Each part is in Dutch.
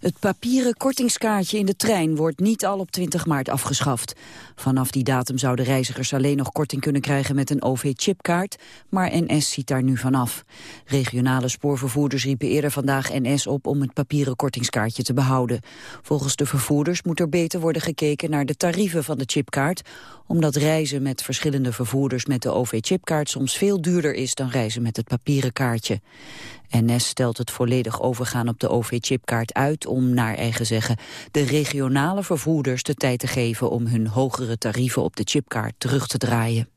Het papieren kortingskaartje in de trein wordt niet al op 20 maart afgeschaft. Vanaf die datum zouden reizigers alleen nog korting kunnen krijgen met een OV-chipkaart, maar NS ziet daar nu vanaf. Regionale spoorvervoerders riepen eerder vandaag NS op om het papieren kortingskaartje te behouden. Volgens de vervoerders moet er beter worden gekeken naar de tarieven van de chipkaart, omdat reizen met verschillende vervoerders met de OV-chipkaart soms veel duurder is dan reizen met het papieren kaartje. NS stelt het volledig overgaan op de OV-chipkaart uit om, naar eigen zeggen, de regionale vervoerders de tijd te geven om hun hogere tarieven op de chipkaart terug te draaien.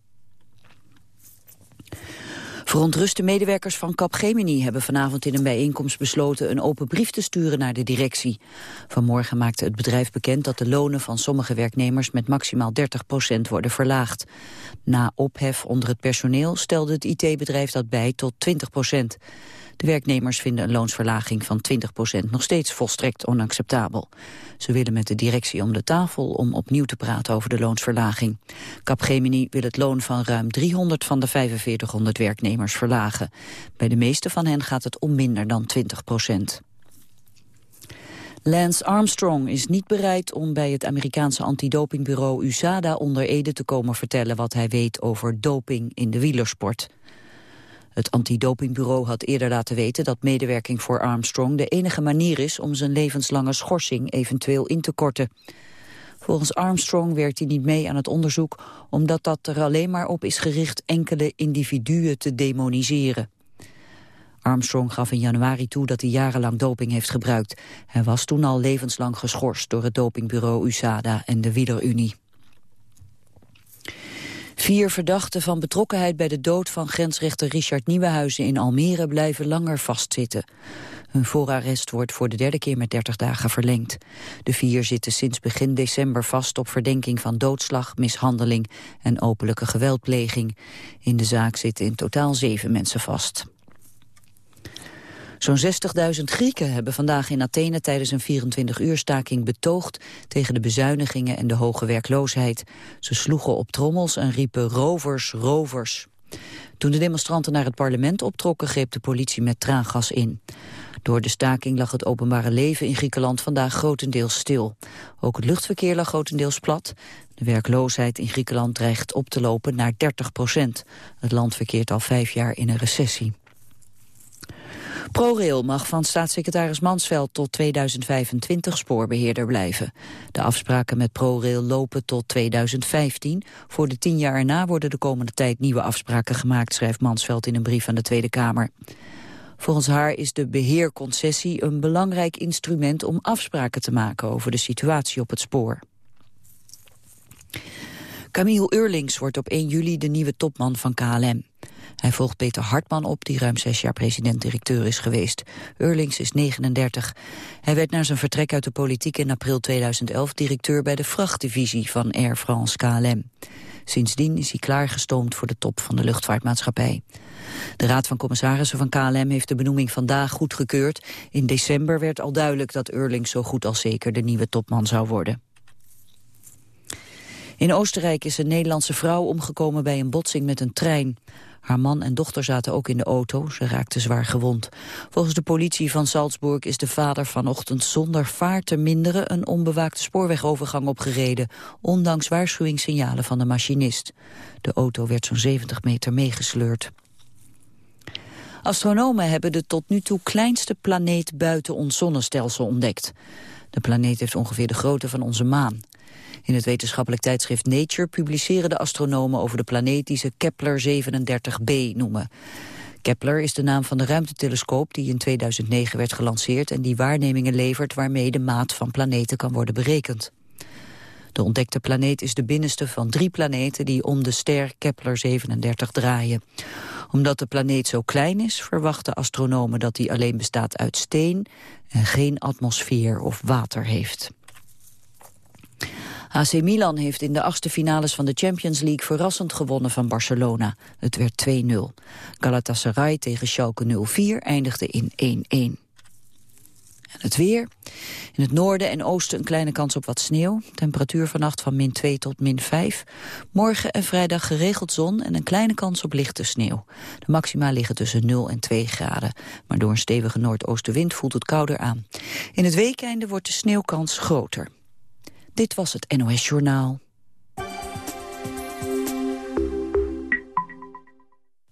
Verontruste medewerkers van Capgemini hebben vanavond in een bijeenkomst besloten een open brief te sturen naar de directie. Vanmorgen maakte het bedrijf bekend dat de lonen van sommige werknemers met maximaal 30% worden verlaagd. Na ophef onder het personeel stelde het IT-bedrijf dat bij tot 20 de werknemers vinden een loonsverlaging van 20% nog steeds volstrekt onacceptabel. Ze willen met de directie om de tafel om opnieuw te praten over de loonsverlaging. Capgemini wil het loon van ruim 300 van de 4500 werknemers verlagen. Bij de meeste van hen gaat het om minder dan 20% Lance Armstrong is niet bereid om bij het Amerikaanse antidopingbureau USADA onder Ede te komen vertellen wat hij weet over doping in de wielersport. Het antidopingbureau had eerder laten weten dat medewerking voor Armstrong de enige manier is om zijn levenslange schorsing eventueel in te korten. Volgens Armstrong werkt hij niet mee aan het onderzoek omdat dat er alleen maar op is gericht enkele individuen te demoniseren. Armstrong gaf in januari toe dat hij jarenlang doping heeft gebruikt. Hij was toen al levenslang geschorst door het dopingbureau USADA en de Wielerunie. Vier verdachten van betrokkenheid bij de dood van grensrechter Richard Nieuwenhuizen in Almere blijven langer vastzitten. Hun voorarrest wordt voor de derde keer met 30 dagen verlengd. De vier zitten sinds begin december vast op verdenking van doodslag, mishandeling en openlijke geweldpleging. In de zaak zitten in totaal zeven mensen vast. Zo'n 60.000 Grieken hebben vandaag in Athene tijdens een 24-uur staking betoogd tegen de bezuinigingen en de hoge werkloosheid. Ze sloegen op trommels en riepen rovers, rovers. Toen de demonstranten naar het parlement optrokken greep de politie met traangas in. Door de staking lag het openbare leven in Griekenland vandaag grotendeels stil. Ook het luchtverkeer lag grotendeels plat. De werkloosheid in Griekenland dreigt op te lopen naar 30 procent. Het land verkeert al vijf jaar in een recessie. ProRail mag van staatssecretaris Mansveld tot 2025 spoorbeheerder blijven. De afspraken met ProRail lopen tot 2015. Voor de tien jaar erna worden de komende tijd nieuwe afspraken gemaakt, schrijft Mansveld in een brief aan de Tweede Kamer. Volgens haar is de beheerconcessie een belangrijk instrument om afspraken te maken over de situatie op het spoor. Camille Eurlings wordt op 1 juli de nieuwe topman van KLM. Hij volgt Peter Hartman op, die ruim zes jaar president-directeur is geweest. Eurlings is 39. Hij werd na zijn vertrek uit de politiek in april 2011 directeur bij de vrachtdivisie van Air France KLM. Sindsdien is hij klaargestoomd voor de top van de luchtvaartmaatschappij. De Raad van Commissarissen van KLM heeft de benoeming vandaag goedgekeurd. In december werd al duidelijk dat Eurlings zo goed als zeker de nieuwe topman zou worden. In Oostenrijk is een Nederlandse vrouw omgekomen bij een botsing met een trein. Haar man en dochter zaten ook in de auto. Ze raakten zwaar gewond. Volgens de politie van Salzburg is de vader vanochtend zonder vaart te minderen een onbewaakte spoorwegovergang opgereden, ondanks waarschuwingssignalen van de machinist. De auto werd zo'n 70 meter meegesleurd. Astronomen hebben de tot nu toe kleinste planeet buiten ons zonnestelsel ontdekt. De planeet heeft ongeveer de grootte van onze maan. In het wetenschappelijk tijdschrift Nature publiceren de astronomen over de planeet die ze Kepler 37b noemen. Kepler is de naam van de ruimtetelescoop die in 2009 werd gelanceerd en die waarnemingen levert waarmee de maat van planeten kan worden berekend. De ontdekte planeet is de binnenste van drie planeten die om de ster Kepler 37 draaien. Omdat de planeet zo klein is, verwachten astronomen dat hij alleen bestaat uit steen en geen atmosfeer of water heeft. AC Milan heeft in de achtste finales van de Champions League verrassend gewonnen van Barcelona. Het werd 2-0. Galatasaray tegen Schalke 04 eindigde in 1-1. het weer. In het noorden en oosten een kleine kans op wat sneeuw. Temperatuur vannacht van min 2 tot min 5. Morgen en vrijdag geregeld zon en een kleine kans op lichte sneeuw. De maxima liggen tussen 0 en 2 graden. Maar door een stevige noordoostenwind voelt het kouder aan. In het weekende wordt de sneeuwkans groter. Dit was het NOS Journaal.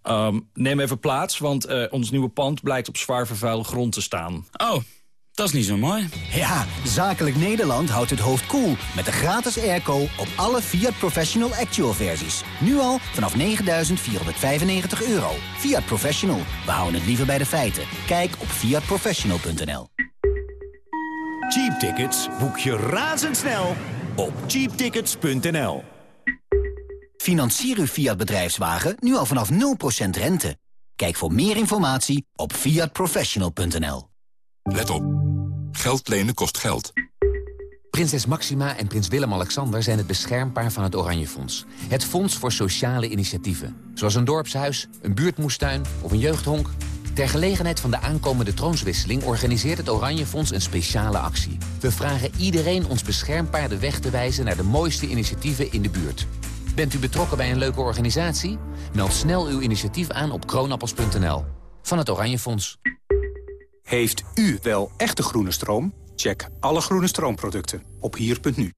Um, neem even plaats, want uh, ons nieuwe pand blijkt op zwaar vervuilde grond te staan. Oh, dat is niet zo mooi. Ja, Zakelijk Nederland houdt het hoofd koel cool met de gratis airco op alle Fiat Professional Actual versies. Nu al vanaf 9.495 euro. Fiat Professional, we houden het liever bij de feiten. Kijk op fiatprofessional.nl Cheap tickets boek je razendsnel op cheaptickets.nl Financier uw Fiat bedrijfswagen nu al vanaf 0% rente. Kijk voor meer informatie op fiatprofessional.nl Let op. Geld lenen kost geld. Prinses Maxima en prins Willem-Alexander zijn het beschermpaar van het Oranje Fonds. Het fonds voor sociale initiatieven. Zoals een dorpshuis, een buurtmoestuin of een jeugdhonk. Ter gelegenheid van de aankomende troonswisseling organiseert het Oranje Fonds een speciale actie. We vragen iedereen ons beschermpaar de weg te wijzen naar de mooiste initiatieven in de buurt. Bent u betrokken bij een leuke organisatie? Meld snel uw initiatief aan op kroonappels.nl. Van het Oranje Fonds. Heeft u wel echte groene stroom? Check alle groene stroomproducten op hier.nu.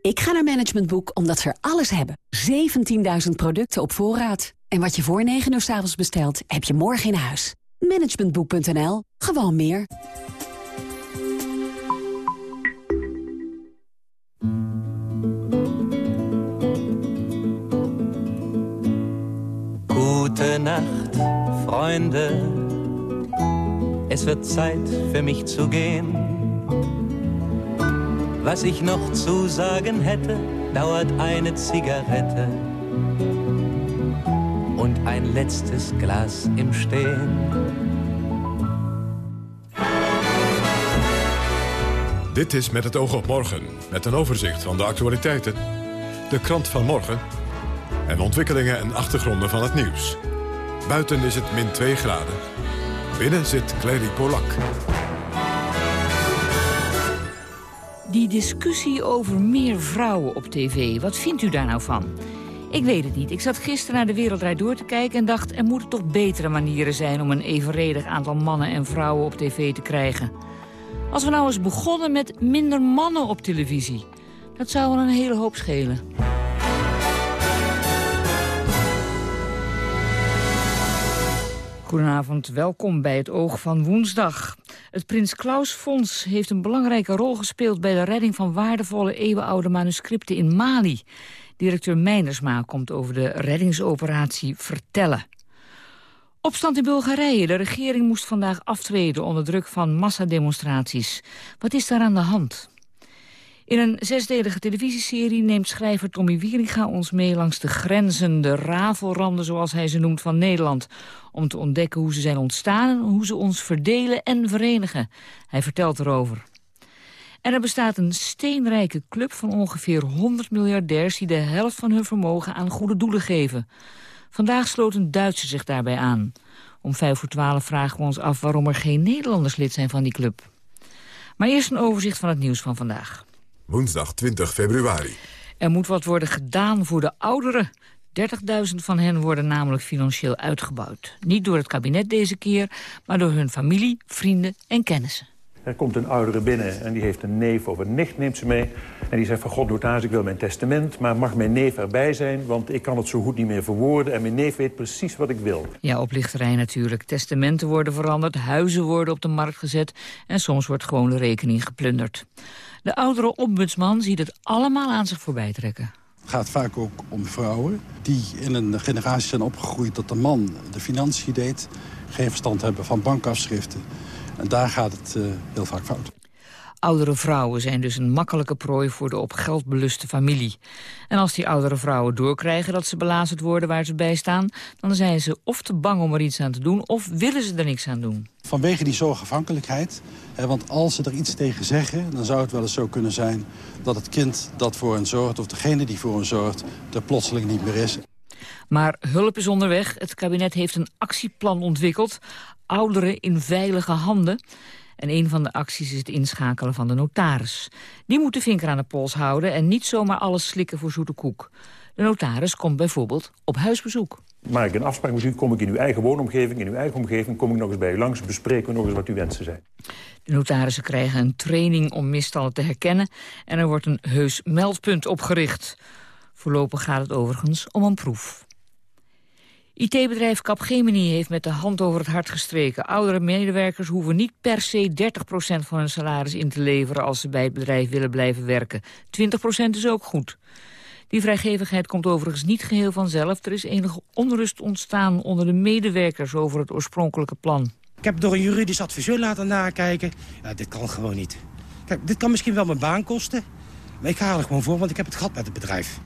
Ik ga naar Management Boek omdat ze er alles hebben. 17.000 producten op voorraad. En wat je voor 9 uur s avonds bestelt, heb je morgen in huis. Managementboek.nl. Gewoon meer. Gute Nacht, Freunde. Es wird Zeit für mich zu gehen. Was ich noch zu sagen hätte, dauert eine Zigarette und ein letztes Glas im Stehen. Dit is Met het oog op morgen, met een overzicht van de actualiteiten, de krant van morgen en ontwikkelingen en achtergronden van het nieuws. Buiten is het min 2 graden. Binnen zit Clary Polak. Die discussie over meer vrouwen op tv, wat vindt u daar nou van? Ik weet het niet. Ik zat gisteren naar de Wereldrijd door te kijken... en dacht, er moeten toch betere manieren zijn... om een evenredig aantal mannen en vrouwen op tv te krijgen. Als we nou eens begonnen met minder mannen op televisie... dat zou wel een hele hoop schelen. Goedenavond, welkom bij het Oog van Woensdag. Het Prins Klaus Fonds heeft een belangrijke rol gespeeld... bij de redding van waardevolle eeuwenoude manuscripten in Mali. Directeur Meinersma komt over de reddingsoperatie vertellen. Opstand in Bulgarije. De regering moest vandaag aftreden onder druk van massademonstraties. Wat is daar aan de hand? In een zesdelige televisieserie neemt schrijver Tommy Wieringa ons mee langs de grenzen, de rafelranden zoals hij ze noemt van Nederland. Om te ontdekken hoe ze zijn ontstaan en hoe ze ons verdelen en verenigen. Hij vertelt erover. En er bestaat een steenrijke club van ongeveer 100 miljardairs... die de helft van hun vermogen aan goede doelen geven. Vandaag sloot een Duitser zich daarbij aan. Om vijf voor twaalf vragen we ons af waarom er geen Nederlanders lid zijn van die club. Maar eerst een overzicht van het nieuws van vandaag. Woensdag 20 februari. Er moet wat worden gedaan voor de ouderen. 30.000 van hen worden namelijk financieel uitgebouwd. Niet door het kabinet deze keer, maar door hun familie, vrienden en kennissen. Er komt een oudere binnen en die heeft een neef of een nicht, neemt ze mee. En die zegt van, god notaris, ik wil mijn testament, maar mag mijn neef erbij zijn? Want ik kan het zo goed niet meer verwoorden en mijn neef weet precies wat ik wil. Ja, oplichterij natuurlijk. Testamenten worden veranderd, huizen worden op de markt gezet... en soms wordt gewoon de rekening geplunderd. De oudere ombudsman ziet het allemaal aan zich voorbij trekken. Het gaat vaak ook om vrouwen die in een generatie zijn opgegroeid... dat de man de financiën deed, geen verstand hebben van bankafschriften. En daar gaat het uh, heel vaak fout. Oudere vrouwen zijn dus een makkelijke prooi voor de op geld beluste familie. En als die oudere vrouwen doorkrijgen dat ze belazerd worden waar ze bij staan... dan zijn ze of te bang om er iets aan te doen of willen ze er niks aan doen. Vanwege die zorgafhankelijkheid, hè, want als ze er iets tegen zeggen... dan zou het wel eens zo kunnen zijn dat het kind dat voor hen zorgt... of degene die voor hen zorgt, er plotseling niet meer is. Maar hulp is onderweg. Het kabinet heeft een actieplan ontwikkeld. Ouderen in veilige handen. En een van de acties is het inschakelen van de notaris. Die moet de vinker aan de pols houden en niet zomaar alles slikken voor zoete koek. De notaris komt bijvoorbeeld op huisbezoek. Maak ik een afspraak met u, kom ik in uw eigen woonomgeving, in uw eigen omgeving... kom ik nog eens bij u langs, bespreken we nog eens wat uw wensen zijn. De notarissen krijgen een training om misstanden te herkennen... en er wordt een heus meldpunt opgericht. Voorlopig gaat het overigens om een proef. IT-bedrijf Capgemini heeft met de hand over het hart gestreken. Oudere medewerkers hoeven niet per se 30% van hun salaris in te leveren... als ze bij het bedrijf willen blijven werken. 20% is ook goed. Die vrijgevigheid komt overigens niet geheel vanzelf. Er is enige onrust ontstaan onder de medewerkers over het oorspronkelijke plan. Ik heb door een juridisch adviseur laten nakijken. Ja, dit kan gewoon niet. Kijk, dit kan misschien wel mijn baan kosten. Maar ik ga er gewoon voor, want ik heb het gehad met het bedrijf.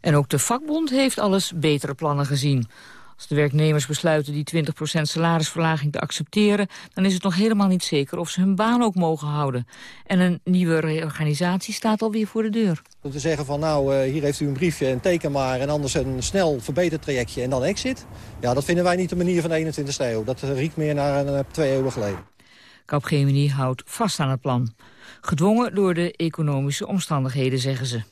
En ook de vakbond heeft alles betere plannen gezien. Als de werknemers besluiten die 20% salarisverlaging te accepteren... dan is het nog helemaal niet zeker of ze hun baan ook mogen houden. En een nieuwe reorganisatie staat alweer voor de deur. Om te zeggen van nou, eh, hier heeft u een briefje en teken maar... en anders een snel verbetertrajectje en dan exit. Ja, dat vinden wij niet de manier van de 21ste eeuw. Dat riekt meer naar een, eh, twee eeuwen geleden. Capgemini houdt vast aan het plan. Gedwongen door de economische omstandigheden, zeggen ze.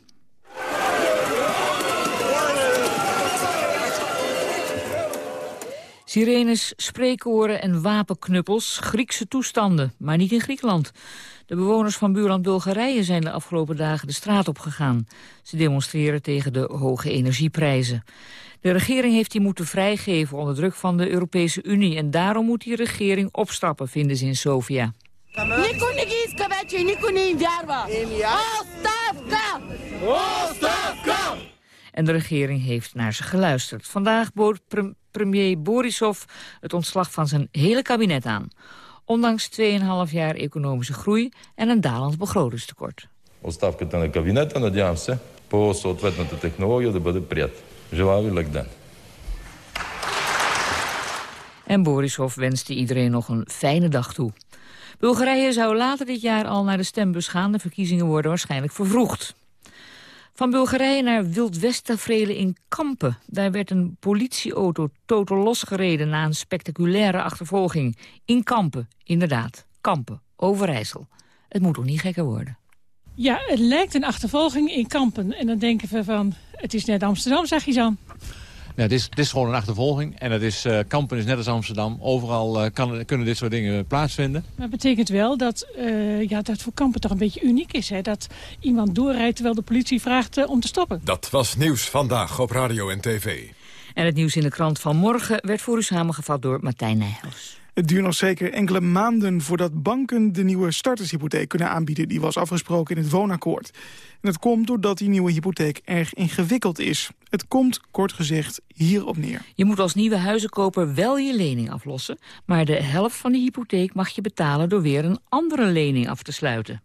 Sirenes, spreekoren en wapenknuppels, Griekse toestanden, maar niet in Griekenland. De bewoners van buurland Bulgarije zijn de afgelopen dagen de straat op gegaan. Ze demonstreren tegen de hoge energieprijzen. De regering heeft die moeten vrijgeven onder druk van de Europese Unie... en daarom moet die regering opstappen, vinden ze in Sofia. En de regering heeft naar ze geluisterd. Vandaag bood premier Borisov het ontslag van zijn hele kabinet aan. Ondanks 2,5 jaar economische groei en een dalend begrotingstekort. Оставката на кабинета, надявам се, по съответната технология да бъде прият. Желая ви лек En Borisov wenste iedereen nog een fijne dag toe. Bulgarije zou later dit jaar al naar de stembus gaan. De verkiezingen worden waarschijnlijk vervroegd. Van Bulgarije naar Wild west in Kampen. Daar werd een politieauto totaal losgereden na een spectaculaire achtervolging. In Kampen, inderdaad. Kampen, Overijssel. Het moet toch niet gekker worden? Ja, het lijkt een achtervolging in Kampen. En dan denken we van, het is net Amsterdam, zeg je zo. Ja, het, is, het is gewoon een achtervolging. En het is, uh, Kampen is net als Amsterdam. Overal uh, kan, kunnen dit soort dingen plaatsvinden. Maar het betekent wel dat, uh, ja, dat voor Kampen toch een beetje uniek is. Hè? Dat iemand doorrijdt terwijl de politie vraagt om te stoppen. Dat was Nieuws Vandaag op Radio en TV. En het nieuws in de krant van morgen werd voor u samengevat door Martijn Nijhuis. Het duurt nog zeker enkele maanden voordat banken de nieuwe startershypotheek kunnen aanbieden. Die was afgesproken in het woonakkoord. En dat komt doordat die nieuwe hypotheek erg ingewikkeld is. Het komt, kort gezegd, hierop neer. Je moet als nieuwe huizenkoper wel je lening aflossen... maar de helft van die hypotheek mag je betalen door weer een andere lening af te sluiten.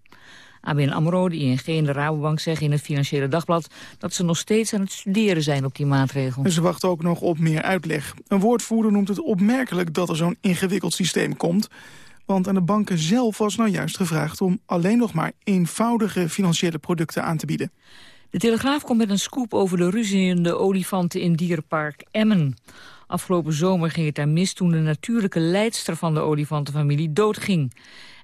ABN AMRO, de ING en de Rabobank zeggen in het Financiële Dagblad... dat ze nog steeds aan het studeren zijn op die maatregel. Ze wachten ook nog op meer uitleg. Een woordvoerder noemt het opmerkelijk dat er zo'n ingewikkeld systeem komt... Want aan de banken zelf was nou juist gevraagd om alleen nog maar eenvoudige financiële producten aan te bieden. De Telegraaf komt met een scoop over de ruziende olifanten in dierenpark Emmen. Afgelopen zomer ging het daar mis toen de natuurlijke leidster van de olifantenfamilie doodging.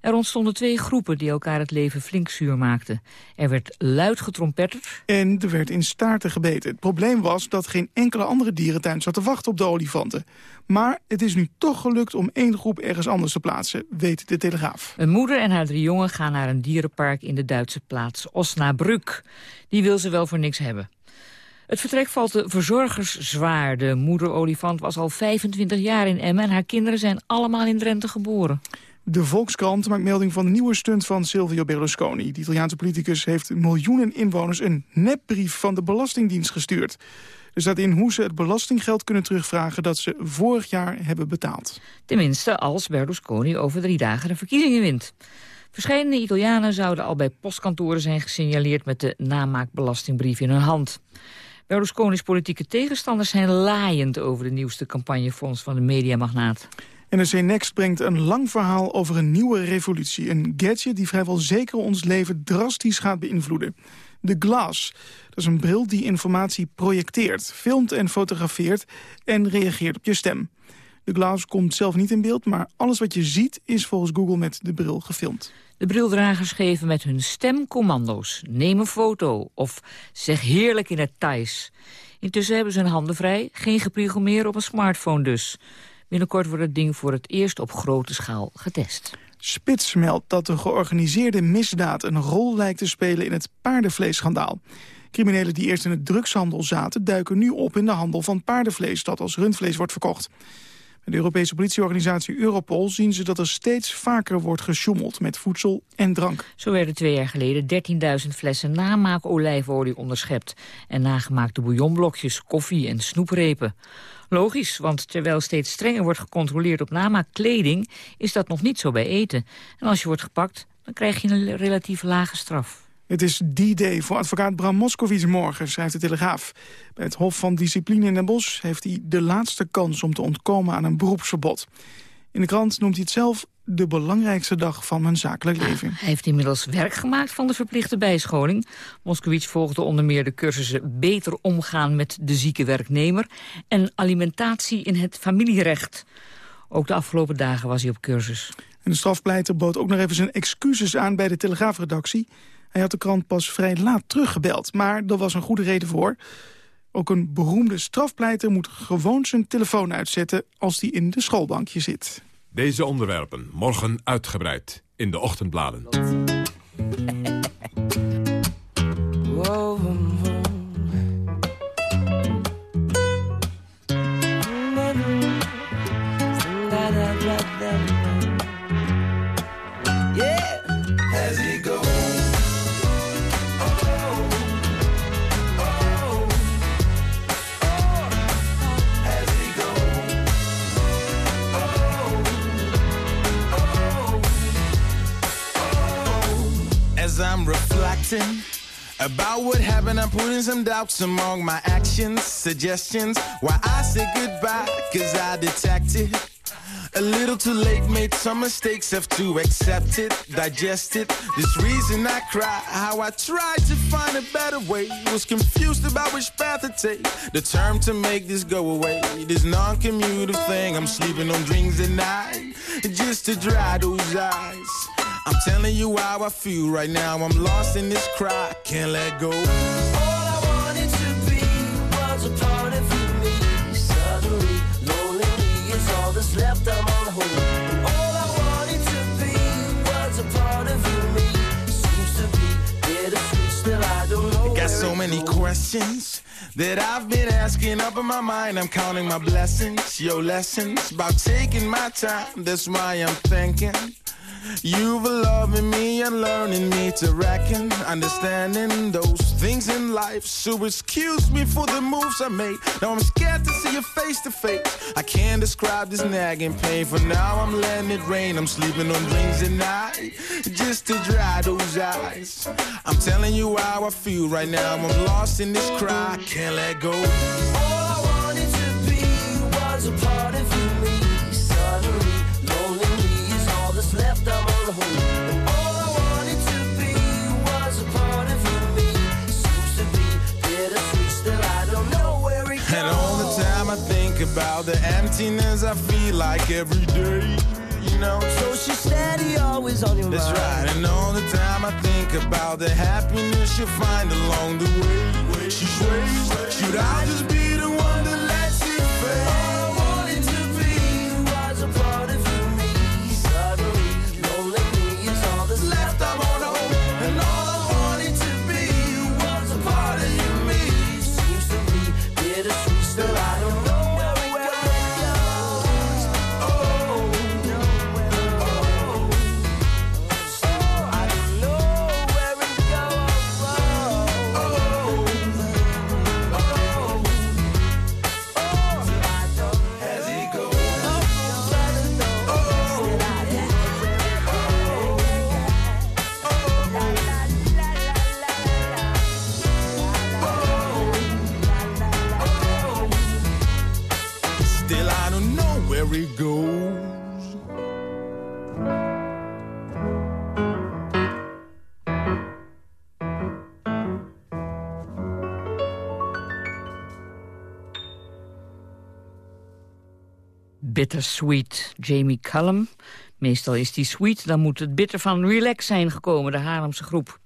Er ontstonden twee groepen die elkaar het leven flink zuur maakten. Er werd luid getrompetterd. En er werd in staarten gebeten. Het probleem was dat geen enkele andere dierentuin zat te wachten op de olifanten. Maar het is nu toch gelukt om één groep ergens anders te plaatsen, weet de Telegraaf. Een moeder en haar drie jongen gaan naar een dierenpark in de Duitse plaats Osnabrück. Die wil ze wel voor niks hebben. Het vertrek valt de verzorgers zwaar. De moeder-olifant was al 25 jaar in Emmen... en haar kinderen zijn allemaal in Drenthe geboren. De Volkskrant maakt melding van de nieuwe stunt van Silvio Berlusconi. De Italiaanse politicus heeft miljoenen inwoners een nepbrief van de Belastingdienst gestuurd. Er staat in hoe ze het belastinggeld kunnen terugvragen dat ze vorig jaar hebben betaald. Tenminste als Berlusconi over drie dagen de verkiezingen wint. Verschillende Italianen zouden al bij postkantoren zijn gesignaleerd met de namaakbelastingbrief in hun hand. Berlusconi's politieke tegenstanders zijn laaiend over de nieuwste campagnefonds van de mediamagnaat. NRC Next brengt een lang verhaal over een nieuwe revolutie. Een gadget die vrijwel zeker ons leven drastisch gaat beïnvloeden. De Glass. Dat is een bril die informatie projecteert, filmt en fotografeert... en reageert op je stem. De Glass komt zelf niet in beeld, maar alles wat je ziet is volgens Google met de bril gefilmd. De brildragers geven met hun stem commando's. Neem een foto of zeg heerlijk in het Thais. Intussen hebben ze hun handen vrij, geen gepriegel meer op een smartphone dus. Binnenkort wordt het ding voor het eerst op grote schaal getest. Spits meldt dat de georganiseerde misdaad een rol lijkt te spelen in het paardenvleesschandaal. Criminelen die eerst in het drugshandel zaten... duiken nu op in de handel van paardenvlees dat als rundvlees wordt verkocht. Bij de Europese politieorganisatie Europol zien ze dat er steeds vaker wordt gesjoemeld met voedsel en drank. Zo werden twee jaar geleden 13.000 flessen namaak olijfolie onderschept... en nagemaakte bouillonblokjes, koffie en snoeprepen. Logisch, want terwijl steeds strenger wordt gecontroleerd op namaakkleding... is dat nog niet zo bij eten. En als je wordt gepakt, dan krijg je een relatief lage straf. Het is die day voor advocaat Bram Moskowitz morgen, schrijft de Telegraaf. Bij het Hof van Discipline in Den Bosch heeft hij de laatste kans om te ontkomen aan een beroepsverbod. In de krant noemt hij het zelf de belangrijkste dag van mijn zakelijk leven. Hij heeft inmiddels werk gemaakt van de verplichte bijscholing. Moskowitz volgde onder meer de cursussen Beter omgaan met de zieke werknemer... en alimentatie in het familierecht. Ook de afgelopen dagen was hij op cursus. En de strafpleiter bood ook nog even zijn excuses aan bij de Telegraafredactie. Hij had de krant pas vrij laat teruggebeld, maar er was een goede reden voor. Ook een beroemde strafpleiter moet gewoon zijn telefoon uitzetten als hij in de schoolbankje zit. Deze onderwerpen morgen uitgebreid in de ochtendbladen. I'm reflecting about what happened. I'm putting some doubts among my actions, suggestions. Why I said goodbye, cause I detected. A little too late, made some mistakes, have to accept it, digest it. This reason I cry, how I tried to find a better way. Was confused about which path to take. Determined to make this go away. This non commutative thing, I'm sleeping on dreams at night. Just to dry those eyes. I'm telling you how I feel right now. I'm lost in this cry, can't let go. All I wanted to be was a part of me. Suddenly, lonely is all that's left. I'm on hold. All I wanted to be was a part of me. Seems to be I don't know. Got so many questions that I've been asking up in my mind. I'm counting my blessings, your lessons about taking my time. That's why I'm thinking. You've loving me and learning me to reckon, understanding those things in life. So excuse me for the moves I made. Now I'm scared to see you face to face. I can't describe this nagging pain. For now I'm letting it rain. I'm sleeping on dreams at night, just to dry those eyes. I'm telling you how I feel right now. I'm lost in this cry, can't let go. All I wanted to be was a part of me. About the emptiness I feel like every day. You know, so she's steady, always on your That's mind. That's right, and all the time I think about the happiness you'll find along the way. She sways, should I just be Bittersweet, Jamie Cullum. Meestal is die sweet, dan moet het bitter van Relax zijn gekomen, de Haarlemse groep.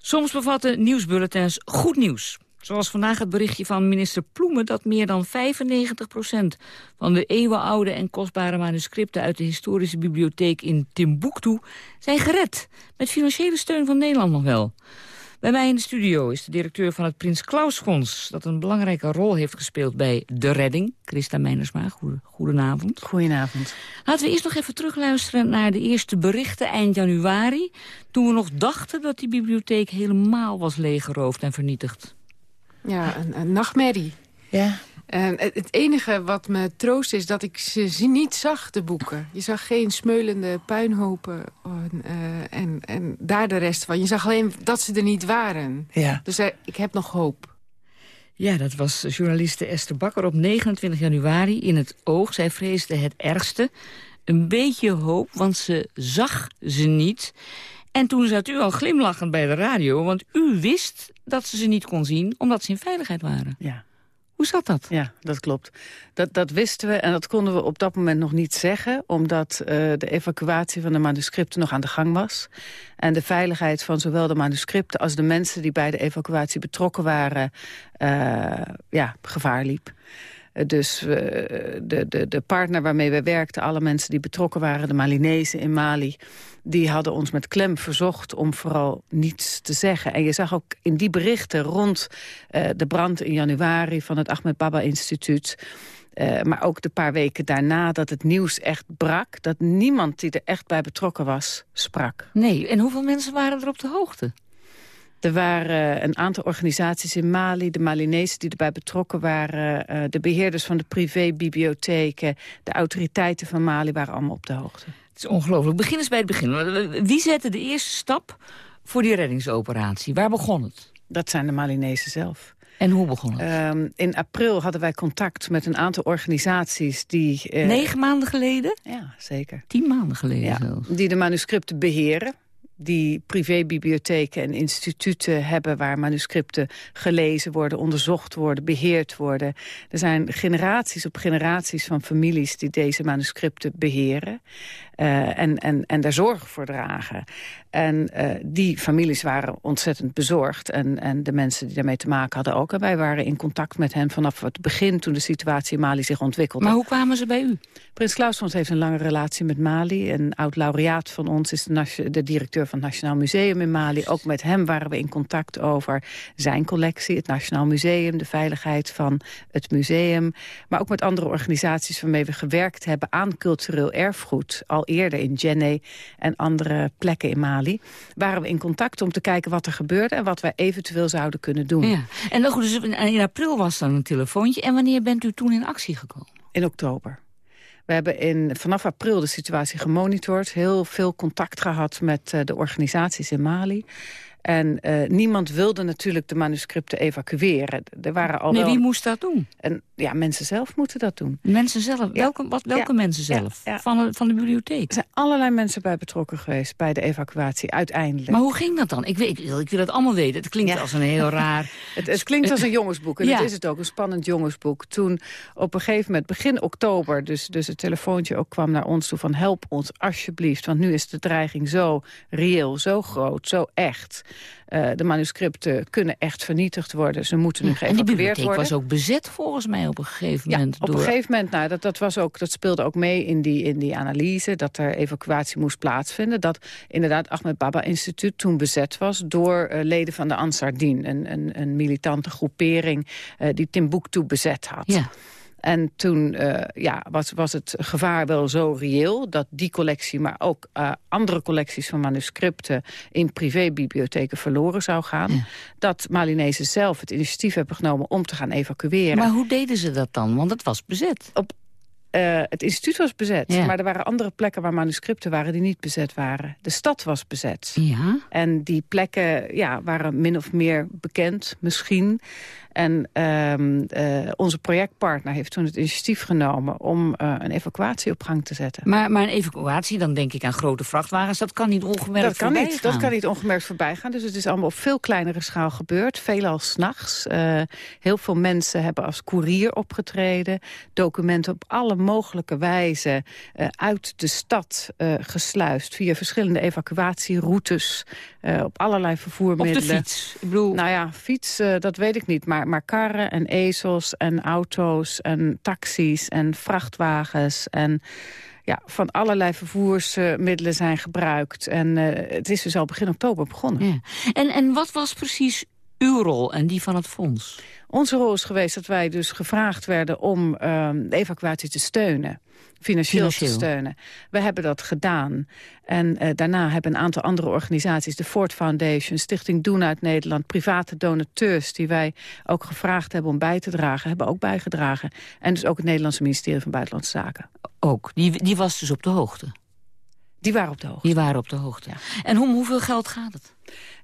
Soms bevatten nieuwsbulletins goed nieuws. Zoals vandaag het berichtje van minister Ploemen... dat meer dan 95% van de eeuwenoude en kostbare manuscripten... uit de historische bibliotheek in Timbuktu zijn gered. Met financiële steun van Nederland nog wel. Bij mij in de studio is de directeur van het Prins Klaus Fonds... dat een belangrijke rol heeft gespeeld bij de redding. Christa Meinersma, goedenavond. Goedenavond. Laten we eerst nog even terugluisteren naar de eerste berichten eind januari... toen we nog dachten dat die bibliotheek helemaal was leeggeroofd en vernietigd. Ja, een, een nachtmerrie. Ja. En het enige wat me troost is dat ik ze niet zag, de boeken. Je zag geen smeulende puinhopen en, uh, en, en daar de rest van. Je zag alleen dat ze er niet waren. Ja. Dus uh, ik heb nog hoop. Ja, dat was journaliste Esther Bakker op 29 januari in het oog. Zij vreesde het ergste. Een beetje hoop, want ze zag ze niet. En toen zat u al glimlachend bij de radio, want u wist dat ze ze niet kon zien... omdat ze in veiligheid waren. Ja. Hoe zat dat? Ja, dat klopt. Dat, dat wisten we en dat konden we op dat moment nog niet zeggen... omdat uh, de evacuatie van de manuscripten nog aan de gang was. En de veiligheid van zowel de manuscripten als de mensen... die bij de evacuatie betrokken waren, uh, ja, gevaar liep. Uh, dus de, de, de partner waarmee we werkten, alle mensen die betrokken waren... de Malinezen in Mali, die hadden ons met klem verzocht om vooral niets te zeggen. En je zag ook in die berichten rond uh, de brand in januari van het Ahmed Baba Instituut... Maar ook de paar weken daarna dat het nieuws echt brak... dat niemand die er echt bij betrokken was, sprak. Nee, en hoeveel mensen waren er op de hoogte? Er waren een aantal organisaties in Mali, de Malinezen die erbij betrokken waren... Uh, de beheerders van de privébibliotheken, de autoriteiten van Mali waren allemaal op de hoogte is ongelooflijk. Begin eens bij het begin. Wie zette de eerste stap voor die reddingsoperatie? Waar begon het? Dat zijn de Malinezen zelf. En hoe begon het? Um, in april hadden wij contact met een aantal organisaties die... Uh, Negen maanden geleden? Ja, zeker. Tien maanden geleden ja, zelfs. Die de manuscripten beheren die privébibliotheken en instituten hebben... waar manuscripten gelezen worden, onderzocht worden, beheerd worden. Er zijn generaties op generaties van families die deze manuscripten beheren. Uh, en, en, en daar zorg voor dragen. En uh, die families waren ontzettend bezorgd. En, en de mensen die daarmee te maken hadden ook. En wij waren in contact met hen vanaf het begin... toen de situatie in Mali zich ontwikkelde. Maar hoe kwamen ze bij u? Prins Klaus heeft een lange relatie met Mali. Een oud-laureaat van ons is de, de, directeur van het Nationaal Museum in Mali. Ook met hem waren we in contact over zijn collectie. Het Nationaal Museum, de veiligheid van het museum. Maar ook met andere organisaties waarmee we gewerkt hebben... aan cultureel erfgoed. Al eerder in Djenné en andere plekken in Mali... waren we in contact om te kijken wat er gebeurde... en wat wij eventueel zouden kunnen doen. Ja. En dan goed, dus in april was dan een telefoontje. En wanneer bent u toen in actie gekomen? In oktober. We hebben in, vanaf april de situatie gemonitord. Heel veel contact gehad met uh, de organisaties in Mali. En uh, niemand wilde natuurlijk de manuscripten evacueren. Er waren al nee, wel... wie moest dat doen? En, ja, mensen zelf moeten dat doen. Mensen zelf? Ja. Welke, wat, welke ja. mensen zelf? Ja. Van, de, van de bibliotheek? Er zijn allerlei mensen bij betrokken geweest bij de evacuatie, uiteindelijk. Maar hoe ging dat dan? Ik, weet, ik, ik wil het allemaal weten. Het klinkt als een heel raar... het, het, klinkt als een jongensboek en dat is het ook, een spannend jongensboek. Toen op een gegeven moment, begin oktober, dus, dus het telefoontje ook kwam naar ons toe van help ons alsjeblieft, want nu is de dreiging zo reëel, zo groot, zo echt... Uh, de manuscripten kunnen echt vernietigd worden. Ze moeten nu ja, geëvacueerd worden. En die bibliotheek was ook bezet volgens mij op een gegeven ja, moment. op door... een gegeven moment. Nou, dat, dat, was ook, dat speelde ook mee in die, in die analyse. Dat er evacuatie moest plaatsvinden. Dat inderdaad Ahmed Baba Instituut toen bezet was... door uh, leden van de Ansar Dine. Een, een, een militante groepering uh, die Timbuktu bezet had. Ja. En toen uh, ja, was, was het gevaar wel zo reëel dat die collectie... maar ook uh, andere collecties van manuscripten in privébibliotheken verloren zou gaan. Ja. Dat Malinezen zelf het initiatief hebben genomen om te gaan evacueren. Maar hoe deden ze dat dan? Want het was bezet. Op uh, het instituut was bezet, ja. maar er waren andere plekken waar manuscripten waren die niet bezet waren. De stad was bezet. Ja. En die plekken ja, waren min of meer bekend, misschien. En um, uh, onze projectpartner heeft toen het initiatief genomen om uh, een evacuatie op gang te zetten. Maar, maar een evacuatie, dan denk ik aan grote vrachtwagens, dat kan niet ongemerkt dat kan voorbij niet, gaan. Dat kan niet ongemerkt voorbij gaan. Dus het is allemaal op veel kleinere schaal gebeurd. Veelal s'nachts. Uh, heel veel mensen hebben als koerier opgetreden. Documenten op alle mogelijke wijze uit de stad gesluist... via verschillende evacuatieroutes uh, op allerlei vervoermiddelen. Op de fiets? Ik bedoel... Nou ja, fiets, dat weet ik niet. Maar, maar karren en ezels en auto's en taxis en vrachtwagens... en ja, van allerlei vervoersmiddelen zijn gebruikt. En het is dus al begin oktober begonnen. Ja. En, en wat was precies uw rol en die van het fonds? Onze rol is geweest dat wij dus gevraagd werden om uh, de evacuatie te steunen. Financieel, financieel, te steunen. We hebben dat gedaan. En uh, daarna hebben een aantal andere organisaties... de Ford Foundation, Stichting Doen uit Nederland... private donateurs die wij ook gevraagd hebben om bij te dragen... hebben ook bijgedragen. En dus ook het Nederlandse ministerie van Buitenlandse Zaken. Ook, die, die was dus op de hoogte? Die waren op de hoogte. Die waren op de hoogte. Ja. En om hoeveel geld gaat het?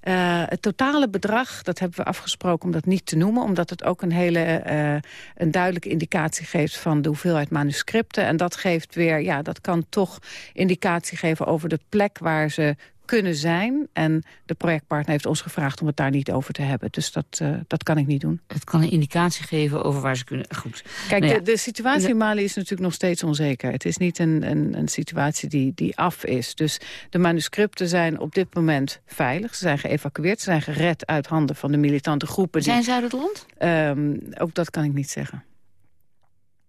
Uh, het totale bedrag, dat hebben we afgesproken om dat niet te noemen... omdat het ook een hele uh, een duidelijke indicatie geeft van de hoeveelheid manuscripten. En dat geeft weer, ja, dat kan toch indicatie geven over de plek waar ze kunnen zijn. En de projectpartner heeft ons gevraagd om het daar niet over te hebben. Dus dat, uh, dat kan ik niet doen. Het kan een indicatie geven over waar ze kunnen... Goed. Kijk, nou ja. de, de, situatie in Mali is natuurlijk nog steeds onzeker. Het is niet een, een, een, situatie die, die af is. Dus de manuscripten zijn op dit moment veilig. Ze zijn geëvacueerd. Ze zijn gered uit handen van de militante groepen. Zijn ze uit het land? Um, ook dat kan ik niet zeggen.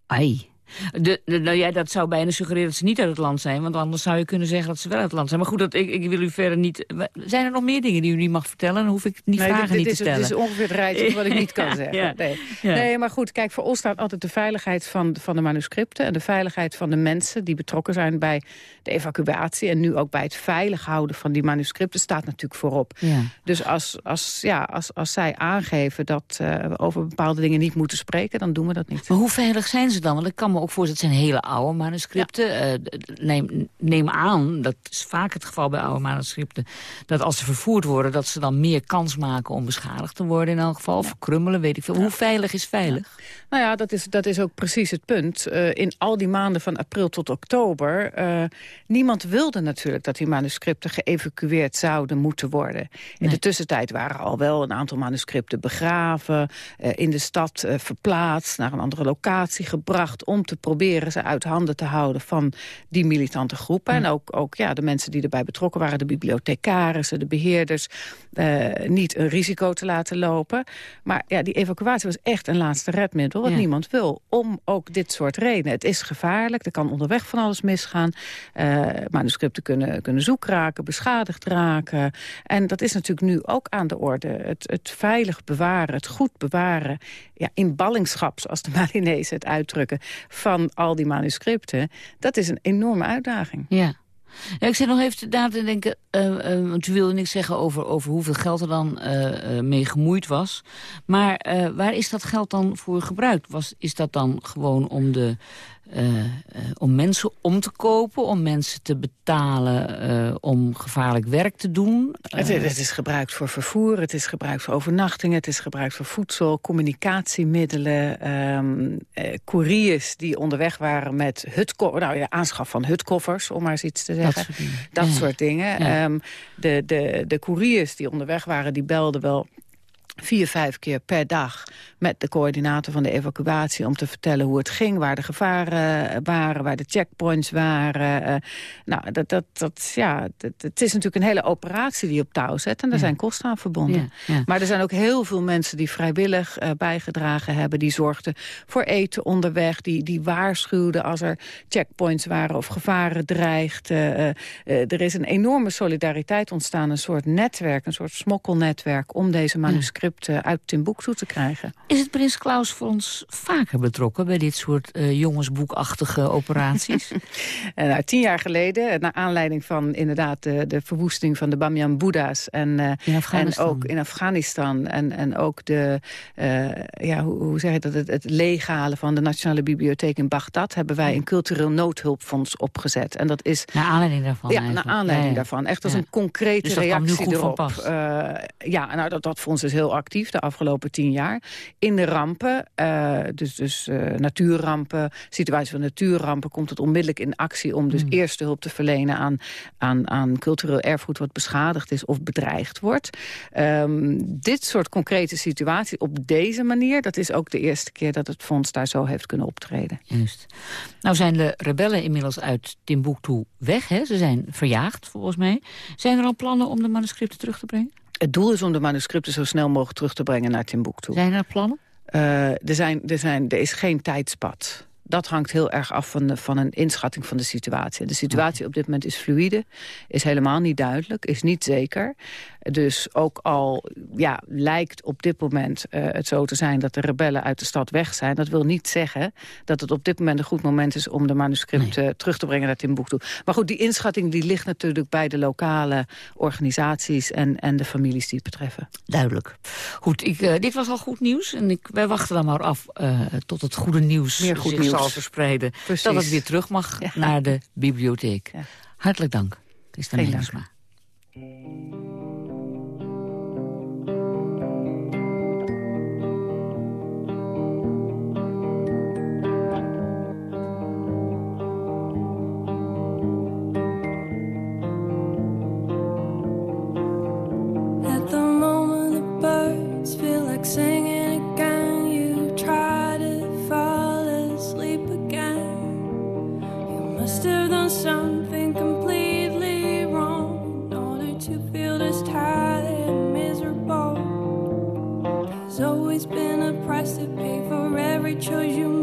Ai. De, de, nou ja, dat zou bijna suggereren dat ze niet uit het land zijn. Want anders zou je kunnen zeggen dat ze wel uit het land zijn. Maar goed, dat, ik, ik wil u verder niet... Zijn er nog meer dingen die u niet mag vertellen? Dan hoef ik nee, vragen dit, dit niet is, te stellen. Dit is ongeveer het rijtje wat ik niet kan zeggen. Ja, nee. Ja. nee, maar goed, kijk, voor ons staat altijd de veiligheid van, van de manuscripten... en de veiligheid van de mensen die betrokken zijn bij de evacuatie... en nu ook bij het veilig houden van die manuscripten staat natuurlijk voorop. Ja. Dus als, als, ja, als, als zij aangeven dat uh, we over bepaalde dingen niet moeten spreken... dan doen we dat niet. Maar hoe veilig zijn ze dan? Want ik kan me ook het zijn hele oude manuscripten. Ja. Uh, neem, neem aan, dat is vaak het geval bij oude manuscripten... dat als ze vervoerd worden, dat ze dan meer kans maken om beschadigd te worden in elk geval. Ja. Verkrummelen, weet ik veel. Ja. Hoe veilig is veilig? Nou ja, dat is, dat is ook precies het punt. Uh, in al die maanden van april tot oktober... Uh, niemand wilde natuurlijk dat die manuscripten geëvacueerd zouden moeten worden. In nee. de tussentijd waren al wel een aantal manuscripten begraven... in de stad verplaatst, naar een andere locatie gebracht... om te proberen ze uit handen te houden van die militante groepen. En ook, ook ja, de mensen die erbij betrokken waren, de bibliothecarissen, de beheerders, uh, niet een risico te laten lopen. Maar ja, die evacuatie was echt een laatste redmiddel, wat ja. niemand wil. Om ook dit soort redenen. Het is gevaarlijk, er kan onderweg van alles misgaan. Uh, manuscripten kunnen, kunnen zoek raken, beschadigd raken. En dat is natuurlijk nu ook aan de orde. Het, het veilig bewaren, het goed bewaren, ja, in ballingschap, zoals de Malinezen het uitdrukken, van al die manuscripten, dat is een enorme uitdaging. Ja. Ik zit nog even na te denken, uh, want u wilde niks zeggen over, over hoeveel geld er dan uh, mee gemoeid was. Maar waar is dat geld dan voor gebruikt? Was, is dat dan gewoon om de... Uh, uh, om mensen om te kopen, om mensen te betalen uh, om gevaarlijk werk te doen. Het, het, is gebruikt voor vervoer, het is gebruikt voor overnachtingen, het is gebruikt voor voedsel, communicatiemiddelen, um, couriers die onderweg waren met hutkoffers, nou ja, aanschaf van hutkoffers, om maar eens iets te zeggen. Dat soort dingen. Dat ja. soort dingen. Ja. Um, de, de, de couriers die onderweg waren, die belden wel vier, vijf keer per dag met de coördinator van de evacuatie... om te vertellen hoe het ging, waar de gevaren waren, waar de checkpoints waren. Uh, nou, dat, dat, dat, ja, dat, het is natuurlijk een hele operatie die je op touw zet... en daar ja. zijn kosten aan verbonden. Ja, ja. Maar er zijn ook heel veel mensen die vrijwillig uh, bijgedragen hebben... die zorgden voor eten onderweg, die, die waarschuwden als er checkpoints waren... of gevaren dreigden. Uh, er is een enorme solidariteit ontstaan, een soort netwerk... een soort smokkelnetwerk om deze manuscripten uit Timbuktu te krijgen. Is het Prins Klaus Fonds vaker betrokken bij dit soort uh, jongensboekachtige operaties? nou, tien jaar geleden, naar aanleiding van inderdaad de, de verwoesting van de Bamyan Boeddha's. En, uh, en ook in Afghanistan. En, en ook de, uh, ja, hoe, hoe zeg je dat, het, het legale van de Nationale Bibliotheek in Bagdad... hebben wij een cultureel noodhulpfonds opgezet. En dat is... Naar aanleiding daarvan? Ja, naar aanleiding ja, ja. daarvan. Echt als ja. een concrete dus reactie erop. ja, nou, dat, dat fonds is heel actief de afgelopen tien jaar in de rampen. Uh, dus dus uh, natuurrampen, situatie van natuurrampen... komt het onmiddellijk in actie om dus mm. eerste hulp te verlenen... aan, aan, aan cultureel erfgoed wat beschadigd is of bedreigd wordt. Um, dit soort concrete situatie op deze manier... dat is ook de eerste keer dat het fonds daar zo heeft kunnen optreden. Juist. Nou zijn de rebellen inmiddels uit Timbuktu weg. Hè? Ze zijn verjaagd, volgens mij. Zijn er al plannen om de manuscripten terug te brengen? Het doel is om de manuscripten zo snel mogelijk terug te brengen naar Timbuktu. Zijn er plannen? Uh, er, zijn, er, zijn, er is geen tijdspad dat hangt heel erg af van, de, van een inschatting van de situatie. De situatie op dit moment is fluïde, is helemaal niet duidelijk, is niet zeker. Dus ook al ja, lijkt op dit moment uh, het zo te zijn dat de rebellen uit de stad weg zijn... dat wil niet zeggen dat het op dit moment een goed moment is om de manuscripten nee. terug te brengen naar Timbuktu. Maar goed, die inschatting die ligt natuurlijk bij de lokale organisaties en, en de families die het betreffen. Duidelijk. Goed, ik, uh, dit was al goed nieuws en ik, wij wachten dan maar af uh, tot het goede nieuws Meer goed nieuws. Zal verspreiden. Precies. Dat het weer terug mag ja. naar de bibliotheek. Ja. Hartelijk dank, Christa Meijensma. To pay for every choice you make,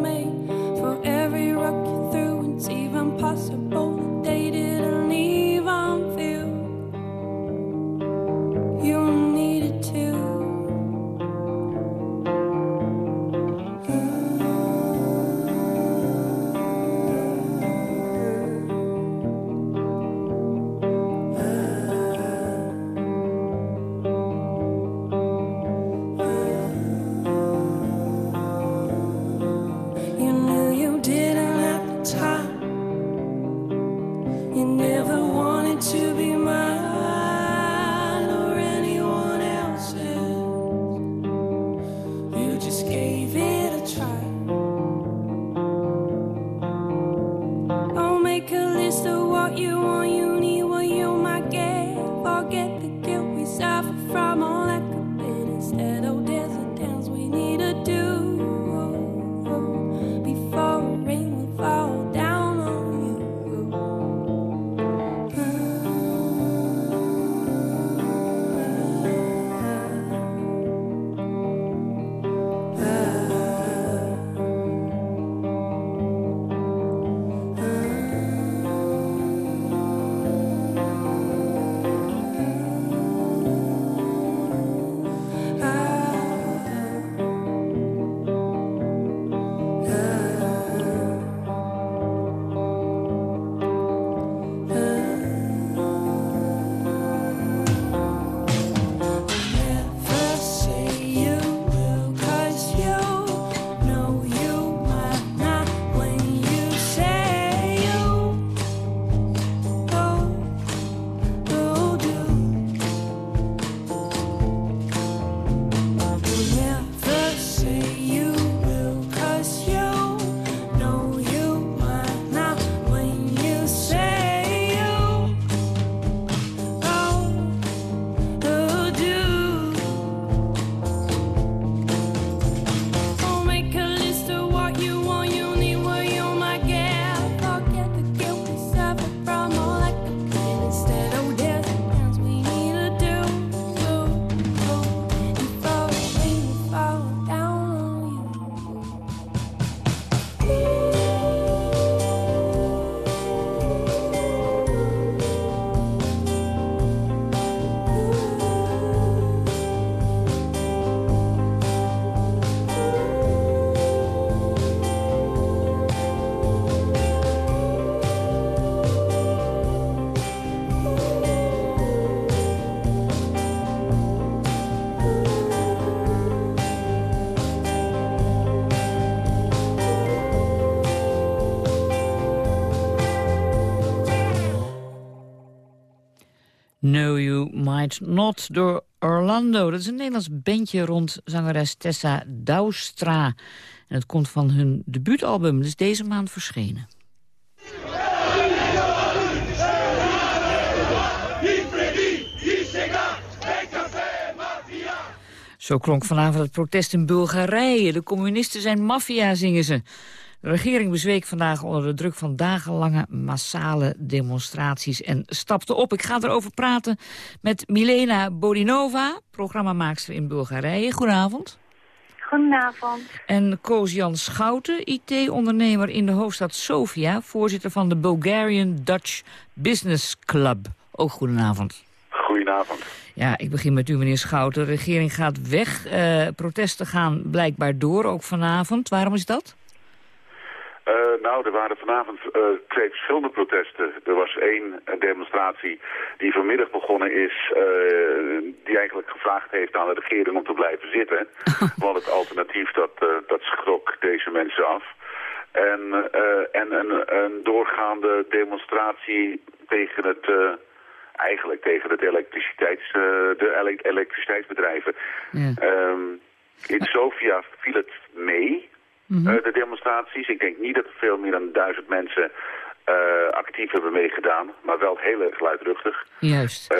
No You Might Not door Orlando. Dat is een Nederlands bandje rond zangeres Tessa Douwstra. En het komt van hun debuutalbum, dus deze maand verschenen. Zo klonk vanavond het protest in Bulgarije. De communisten zijn maffia, zingen ze. De regering bezweek vandaag onder de druk van dagenlange massale demonstraties en stapte op. Ik ga erover praten met Milena Bodinova, programmamaakster in Bulgarije. Goedenavond. Goedenavond. En Koos-Jan Schouten, IT-ondernemer in de hoofdstad Sofia... voorzitter van de Bulgarian Dutch Business Club. Ook goedenavond. Goedenavond. Ja, ik begin met u, meneer Schouten. De regering gaat weg. Eh, protesten gaan blijkbaar door, ook vanavond. Waarom is dat? Uh, nou, er waren vanavond uh, twee verschillende protesten. Er was één demonstratie die vanmiddag begonnen is... Uh, die eigenlijk gevraagd heeft aan de regering om te blijven zitten. Want het alternatief, dat, dat schrok deze mensen af. En, en een, een doorgaande demonstratie tegen het eigenlijk tegen het elektriciteits, de elektriciteitsbedrijven. Ja. Um, in Sofia viel het mee, mm -hmm. uh, de demonstraties. Ik denk niet dat er veel meer dan duizend mensen uh, actief hebben meegedaan, maar wel heel erg luidruchtig. Juist. Uh,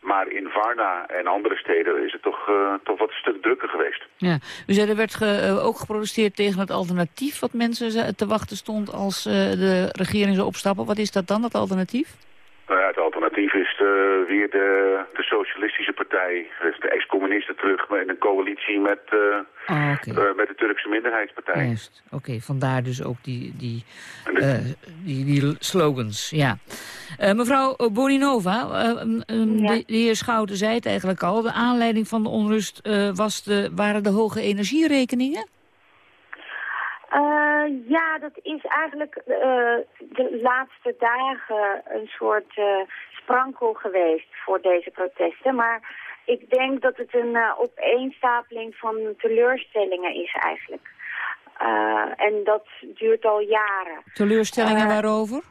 maar in Varna en andere steden is het toch, uh, toch wat een stuk drukker geweest. Ja. U zei er werd ge, ook geprotesteerd tegen het alternatief wat mensen te wachten stond als de regering zou opstappen. Wat is dat dan, dat alternatief? Nou ja, het weer de, de socialistische partij. Dus de ex-communisten terug in een coalitie met, okay. uh, met de Turkse minderheidspartij. Juist, oké. Okay, vandaar dus ook die, die, uh, die, die slogans, ja. mevrouw Boninova, ja. de, de, heer Schouten zei het eigenlijk al. De aanleiding van de onrust was de, waren de hoge energierekeningen? Uh, ja, dat is eigenlijk uh, de laatste dagen een soort uh, sprankel geweest voor deze protesten. Maar ik denk dat het een opeenstapeling van teleurstellingen is eigenlijk. en dat duurt al jaren. Teleurstellingen waarover?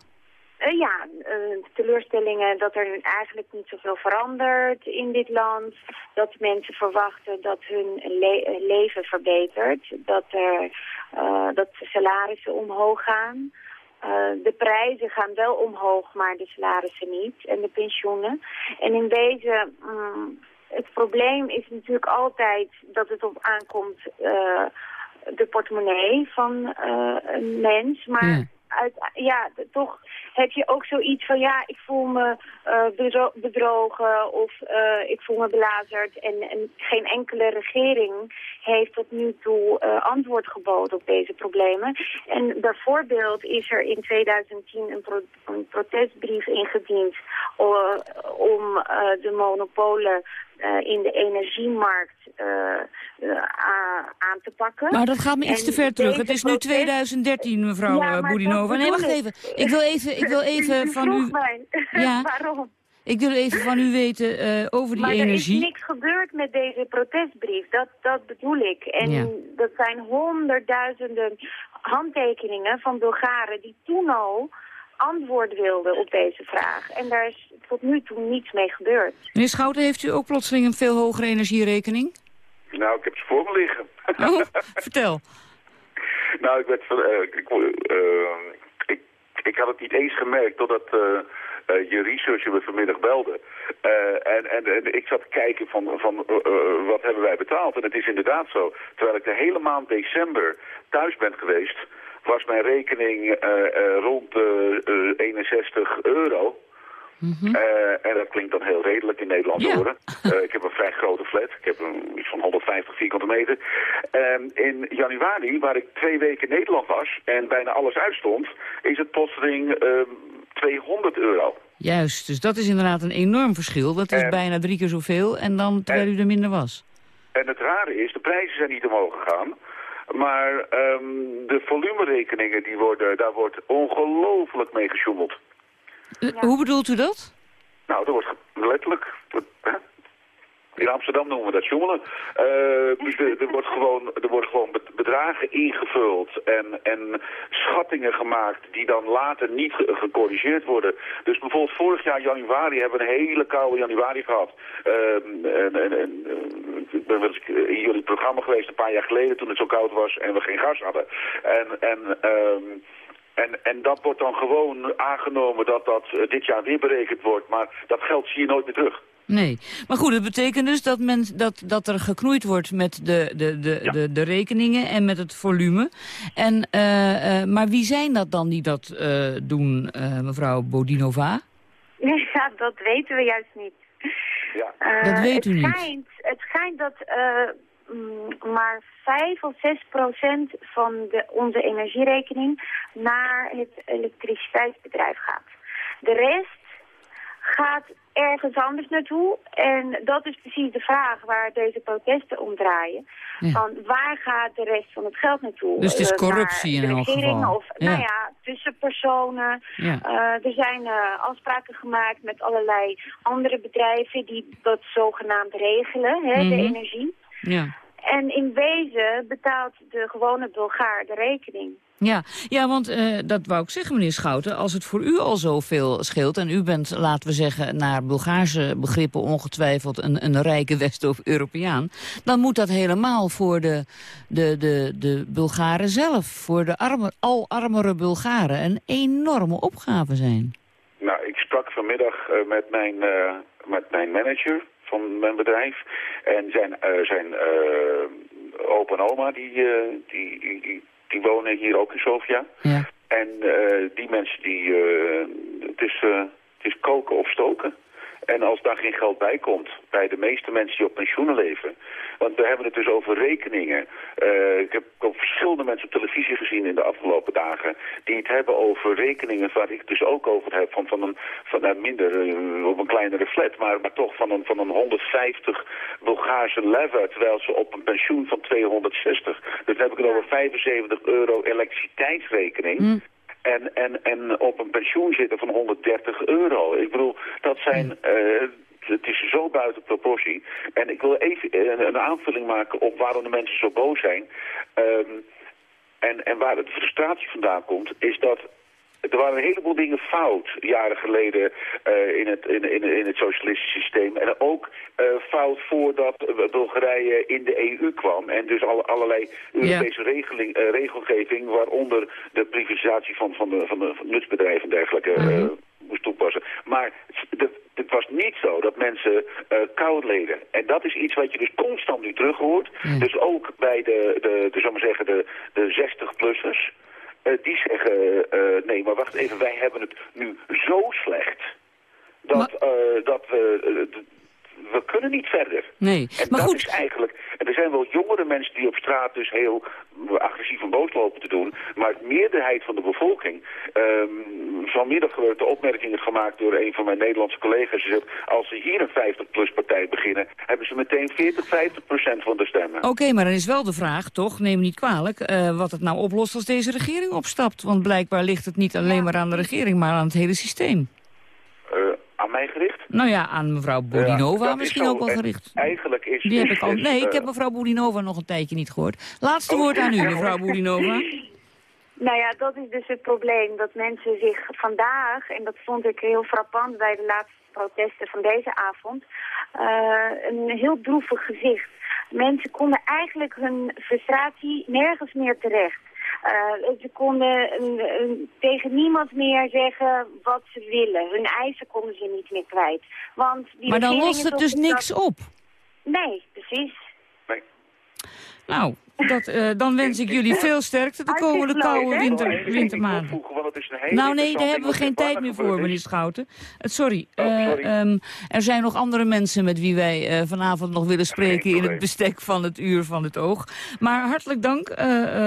Uh, ja, uh, teleurstellingen dat er eigenlijk niet zoveel verandert in dit land. Dat mensen verwachten dat hun le leven verbetert. Dat, er, uh, dat de salarissen omhoog gaan. De prijzen gaan wel omhoog, maar de salarissen niet. En de pensioenen. En in deze... Um, het probleem is natuurlijk altijd dat het op aankomt de portemonnee van een mens. Maar... uit, ja, toch heb je ook zoiets van, ja, ik voel me uh, bedrogen of uh, ik voel me belazerd. En, en, geen enkele regering heeft tot nu toe uh, antwoord geboden op deze problemen. En bijvoorbeeld is er in 2010 een, pro een protestbrief ingediend om de monopolen uh, in de energiemarkt aan te pakken. Maar dat gaat me iets te ver terug. Het is nu 2013, mevrouw ja, Boudinova. Nee, wacht even. Ik wil even, ik wil even van u... Ja. Waarom? Ik wil even van u weten over die maar energie. Maar er is niks gebeurd met deze protestbrief. Dat, dat bedoel ik. En ja. dat zijn honderdduizenden handtekeningen van Bulgaren die toen al antwoord wilden op deze vraag. En daar is tot nu toe niets mee gebeurd. Meneer Schouten, heeft u ook plotseling een veel hogere energierekening? Nou, ik heb ze voor me liggen. Oh, vertel. nou, ik, werd, uh, ik, uh, ik, ik, had het niet eens gemerkt totdat uh, je researcher me vanmiddag belde. En, en, en, ik zat te kijken van, van wat hebben wij betaald. En het is inderdaad zo. Terwijl ik de hele maand december thuis ben geweest was mijn rekening uh, uh, rond de 61 euro. Mm -hmm. en dat klinkt dan heel redelijk in Nederlandse ja. woorden. ik heb een vrij grote flat. Ik heb een, iets van 150 vierkante meter. in januari, waar ik twee weken in Nederland was en bijna alles uitstond, is het plotseling 200 euro. Juist, dus dat is inderdaad een enorm verschil. Dat is en, bijna drie keer zoveel en dan terwijl en, u er minder was. En het rare is, de prijzen zijn niet omhoog gegaan. Maar um, de volumerekeningen, die worden, daar wordt ongelooflijk mee gesjoemeld. Uh, ja. Hoe bedoelt u dat? Nou, er wordt letterlijk... Hè? In Amsterdam noemen we dat jongelen. Uh, er, er, wordt gewoon, er wordt gewoon bedragen ingevuld en, en schattingen gemaakt die dan later niet gecorrigeerd worden. Dus bijvoorbeeld vorig jaar januari hebben we een hele koude januari gehad. Uh, en, en, en, ik ben wel eens in jullie programma geweest een paar jaar geleden toen het zo koud was en we geen gas hadden. En, en um, en, en dat wordt dan gewoon aangenomen dat dat eh, dit jaar weer berekend wordt. Maar dat geld zie je nooit meer terug. Nee, maar goed, het betekent dus dat, men, dat, dat er geknoeid wordt met de, de, de, de, de, rekeningen en met het volume. En, uh, uh, maar wie zijn dat dan die dat uh, doen, mevrouw Bodinova? Ja, dat weten we juist niet. Ja. dat weet u het niet. het schijnt dat mm, maar 5 of 6 procent van de, onze energierekening naar het elektriciteitsbedrijf gaat. De rest gaat ergens anders naartoe. En dat is precies de vraag waar deze protesten om draaien. Van waar gaat de rest van het geld naartoe? Dus het is corruptie uh, in elk geval. Of, Nou ja, tussen personen. Ja. Uh, er zijn uh, afspraken gemaakt met allerlei andere bedrijven die dat zogenaamd regelen, hè, Mhm. de energie. Ja. En in wezen betaalt de gewone Bulgaar de rekening. Ja, ja want uh, dat wou ik zeggen, meneer Schouten. Als het voor u al zoveel scheelt... en u bent, laten we zeggen, naar Bulgaarse begrippen ongetwijfeld... een, een rijke West- of Europeaan... dan moet dat helemaal voor de, de, de, de Bulgaren zelf... voor de arme, al armere Bulgaren een enorme opgave zijn. Nou, ik sprak vanmiddag uh, met, mijn, uh, met mijn manager van mijn bedrijf. En zijn, uh, zijn uh, opa en oma, die, uh, die, die, die, wonen hier ook in Sofia. Ja. En die mensen, die, het, is, het is koken of stoken. En als daar geen geld bij komt, bij de meeste mensen die op pensioenen leven... want we hebben het dus over rekeningen. Uh, ik heb ook verschillende mensen op televisie gezien in de afgelopen dagen... die het hebben over rekeningen waar ik het dus ook over heb... van, van een van, uh, minder, uh, op een kleinere flat, maar, maar toch van een, van een 150 Bulgaarse lever... terwijl ze op een pensioen van 260... dus dan heb ik het over 75 euro elektriciteitsrekening... Mm. En, en, en op een pensioen zitten van 130 euro. Ik bedoel, dat zijn... Uh, het is zo buiten proportie. En ik wil even een, een aanvulling maken op waarom de mensen zo boos zijn. Um, en, en waar de frustratie vandaan komt, is dat er waren een heleboel dingen fout jaren geleden uh, in, het, in, in, in het socialistische systeem. En ook uh, fout voordat Bulgarije in de EU kwam. En dus al, allerlei Europese ja. regeling, uh, regelgeving, waaronder de privatisatie van, van, de, van de nutsbedrijven en dergelijke, -hmm. moest toepassen. Maar het, het was niet zo dat mensen koud leden. En dat is iets wat je dus constant nu terug hoort. Mm. Dus ook bij de, de, de, maar zeggen, de, de 60-plussers. Uh, die zeggen, uh, nee, maar wacht even, wij hebben het nu zo slecht dat, maar... uh, dat we, we kunnen niet verder. Nee, en maar dat goed. is eigenlijk, en er zijn wel jongere mensen die op straat dus heel agressief en boos lopen te doen, maar de meerderheid van de bevolking, um, vanmiddag werd de opmerking gemaakt door een van mijn Nederlandse collega's, zegt, als ze hier een 50-plus partij beginnen, hebben ze meteen 40, 50 procent van de stemmen. Oké, okay, maar dan is wel de vraag, toch, neem me niet kwalijk, uh, wat het nou oplost als deze regering opstapt. Want blijkbaar ligt het niet alleen maar aan de regering, maar aan het hele systeem. Uh, aan mij gericht? Nou ja, aan mevrouw Boudinova ja, misschien ook wel gericht. En eigenlijk is... Die heb ik al... is, Nee, uh, ik heb mevrouw Boudinova nog een tijdje niet gehoord. Laatste oh, woord aan u, mevrouw Boudinova. Nou ja, dat is dus het probleem. Dat mensen zich vandaag, en dat vond ik heel frappant bij de laatste protesten van deze avond, uh, een heel droevig gezicht. Mensen konden eigenlijk hun frustratie nergens meer terecht. Uh, ze konden tegen niemand meer zeggen wat ze willen. Hun eisen konden ze niet meer kwijt. Want die maar dan lost het dus niks dat... op? Nee, precies. Nee. Nou, dat, uh, dan wens ik jullie veel sterkte de komende koude winter, wintermaanden. Nou nee, daar hebben we geen tijd meer voor, meneer Schouten. Uh, sorry, uh, oh, sorry. Um, er zijn nog andere mensen met wie wij vanavond nog willen spreken... in het bestek van het uur van het oog. Maar hartelijk dank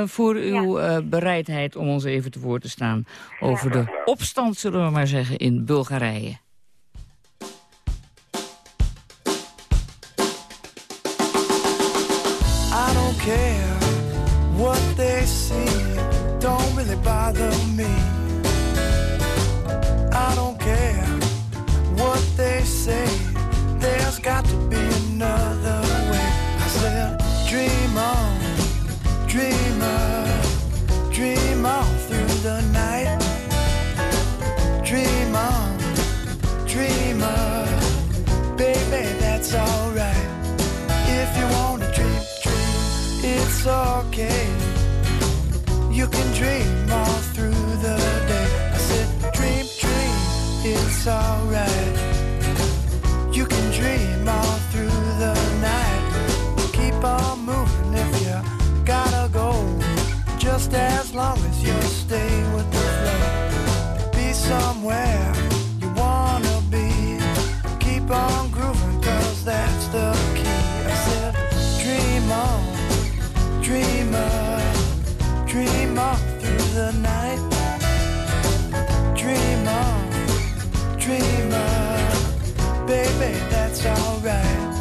voor uw bereidheid om ons even te woord te staan... over de opstand, zullen we maar zeggen, in Bulgarije. It's okay. You can dream all through the day. I said, dream, dream, it's alright. You can dream all through the night. Keep on moving if you gotta go. Just as long as you stay with the flow. Be somewhere you wanna be. Keep on dreamer, dream on through the night. Dream on, dreamer, baby, that's alright.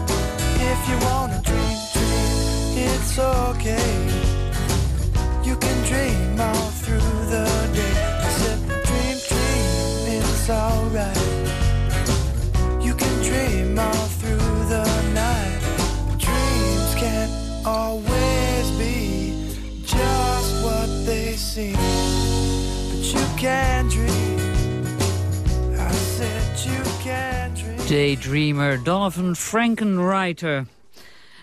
If you wanna dream, dream, it's okay. You can dream but you can dream. Daydreamer Donovan Frankenwriter.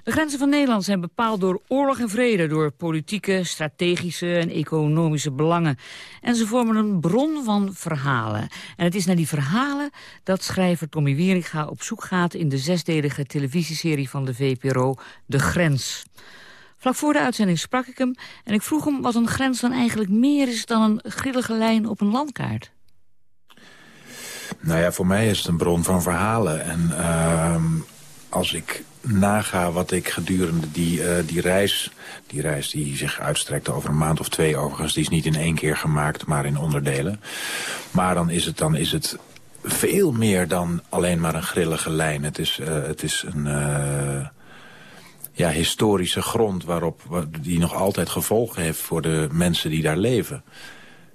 De grenzen van Nederland zijn bepaald door oorlog en vrede... door politieke, strategische en economische belangen. En ze vormen een bron van verhalen. En het is naar die verhalen dat schrijver Tommy Wieringa op zoek gaat... in de zesdelige televisieserie van de VPRO, De Grens. Vlak voor de uitzending sprak ik hem en ik vroeg hem... wat een grens dan eigenlijk meer is dan een grillige lijn op een landkaart. Nou ja, voor mij is het een bron van verhalen. En ehm, als ik naga wat ik gedurende die, eh, die reis... die reis die zich uitstrekte over een maand of twee overigens... die is niet in één keer gemaakt, maar in onderdelen. Maar dan is het, dan is het veel meer dan alleen maar een grillige lijn. Het is, eh, het is een... ja, historische grond waarop, wa- die nog altijd gevolgen heeft voor de mensen die daar leven.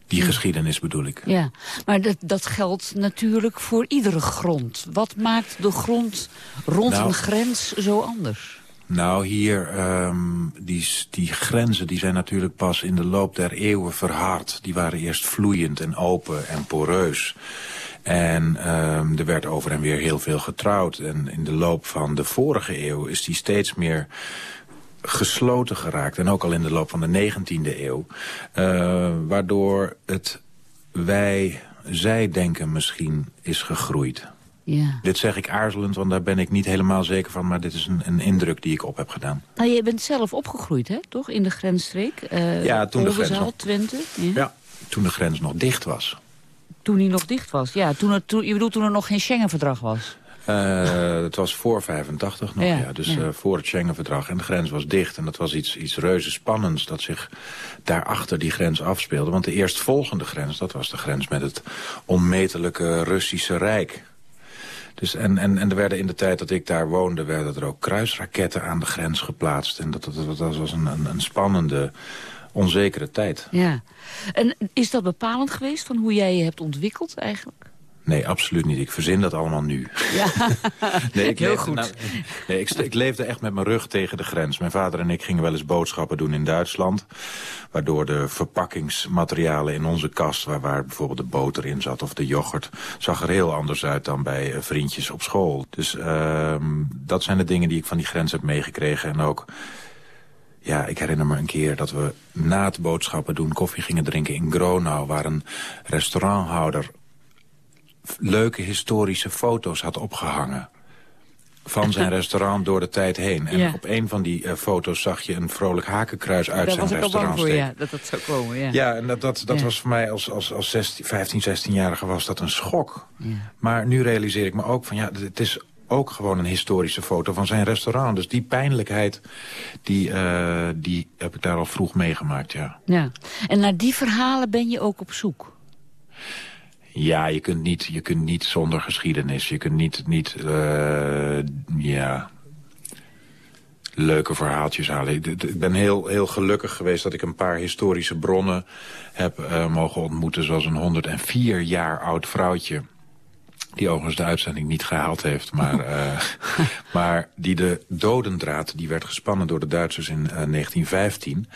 Die geschiedenis bedoel ik. Ja, maar dat, dat geldt natuurlijk voor iedere grond. Wat maakt de grond rond Nou. een grens zo anders? Nou, hier, ehm, die, die grenzen die zijn natuurlijk pas in de loop der eeuwen verhard. Die waren eerst vloeiend en open en poreus. En ehm, er werd over en weer heel veel getrouwd. En in de loop van de vorige eeuw is die steeds meer gesloten geraakt. En ook al in de loop van de 19e eeuw. Eh, waardoor het wij-zij-denken misschien is gegroeid. Ja. Dit zeg ik aarzelend, want daar ben ik niet helemaal zeker van. Maar dit is een, een indruk die ik op heb gedaan. Nou, je bent zelf opgegroeid, hè, toch? In de grensstreek? Eh, Ja, toen de grens Oldenzaal, nog- Twente? Ja. Ja, toen de grens nog dicht was. Toen hij nog dicht was. Ja, toen er, toen, je bedoelt toen er nog geen Schengen-verdrag was? Eh, het was voor 85 nog, Ja, ja. dus ja. eh, voor het Schengen-verdrag. En de grens was dicht. En dat was iets, iets reuze spannends dat zich daarachter die grens afspeelde. Want de eerstvolgende grens, dat was de grens met het onmetelijke Russische Rijk. Dus en, en, en er werden in de tijd dat ik daar woonde... werden er ook kruisraketten aan de grens geplaatst. En dat, dat, dat was een, een, een spannende, onzekere tijd. Ja. En is dat bepalend geweest van hoe jij je hebt ontwikkeld eigenlijk? Nee, absoluut niet. Ik verzin dat allemaal nu. Ja, Nee, ik heel leefde, goed. nou, nee, ik, ik leefde echt met mijn rug tegen de grens. Mijn vader en ik gingen wel eens boodschappen doen in Duitsland. Waardoor de verpakkingsmaterialen in onze kast... waar, waar bijvoorbeeld de boter in zat of de yoghurt... zag er heel anders uit dan bij eh, vriendjes op school. Dus ehm, dat zijn de dingen die ik van die grens heb meegekregen. En ook... Ja, ik herinner me een keer dat we na het boodschappen doen koffie gingen drinken in Gronau... waar een restauranthouder leuke historische foto's had opgehangen. Van zijn restaurant door de tijd heen. En Ja. op een van die eh, foto's zag je een vrolijk hakenkruis uit Daar zijn was ik al bang restaurant voor, steken. ja, dat dat zou komen. Ja, Ja, en dat, dat, dat Ja. was voor mij als, als, als 16, 15, 16-jarige was dat een schok. Maar nu realiseer ik me ook van ja, het is ook gewoon een historische foto van zijn restaurant. Dus die pijnlijkheid, die, eh, die heb ik daar al vroeg meegemaakt, ja. Ja. En naar die verhalen ben je ook op zoek? Ja, je kunt niet, je kunt niet zonder geschiedenis. Je kunt niet, niet eh, ja, leuke verhaaltjes halen. Ik, ben heel, heel gelukkig geweest dat ik een paar historische bronnen heb eh, mogen ontmoeten. Zoals een 104 jaar oud vrouwtje. Die overigens de uitzending niet gehaald heeft. Maar, eh, maar die de dodendraad, die werd gespannen door de Duitsers in eh, 1915.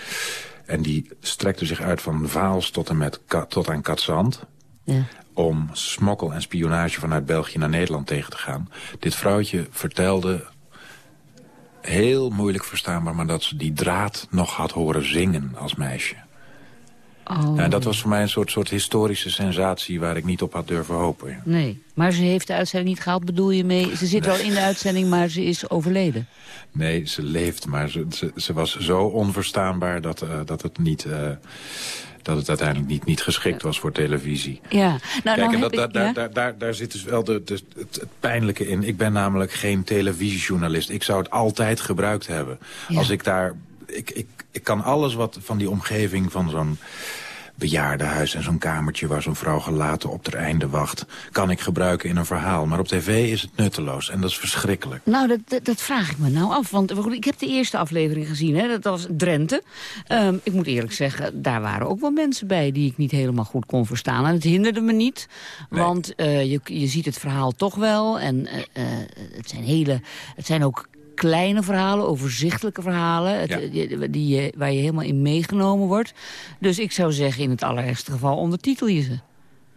En die strekte zich uit van Vaals tot, en met tot aan Katzand. Ja. om smokkel en spionage vanuit België naar Nederland tegen te gaan. Dit vrouwtje vertelde heel moeilijk verstaanbaar... maar dat ze die draad nog had horen zingen als meisje. Oh. Ja, dat was voor mij een soort, soort historische sensatie... waar ik niet op had durven hopen. Nee, maar ze heeft de uitzending niet gehaald, bedoel je mee? Ze zit wel in de uitzending, maar ze is overleden. Nee, ze leeft, maar ze, ze, ze was zo onverstaanbaar... dat, eh, dat het niet... eh, dat het uiteindelijk niet, niet geschikt was voor televisie. Ja, nou, Kijk, nou en dat, daar, ik... daar, daar, daar, daar zit dus wel de, de, het, het pijnlijke in. Ik ben namelijk geen televisiejournalist. Ik zou het altijd gebruikt hebben. Ja. Als ik daar... Ik, ik, ik kan alles wat van die omgeving van zo'n bejaardenhuis en zo'n kamertje waar zo'n vrouw gelaten op het einde wacht, kan ik gebruiken in een verhaal. Maar op tv is het nutteloos en dat is verschrikkelijk. Nou, dat, dat, dat vraag ik me nou af. Want goed, ik heb de eerste aflevering gezien, hè, dat was Drenthe. Ehm, ik moet eerlijk zeggen, daar waren ook wel mensen bij... die ik niet helemaal goed kon verstaan. En het hinderde me niet, want eh, je, je ziet het verhaal toch wel. En eh, eh, het, zijn hele, het zijn ook kleine verhalen, overzichtelijke verhalen... Het, Ja. die, je- waar je helemaal in meegenomen wordt. Dus ik zou zeggen, in het allerergste geval ondertitel je ze.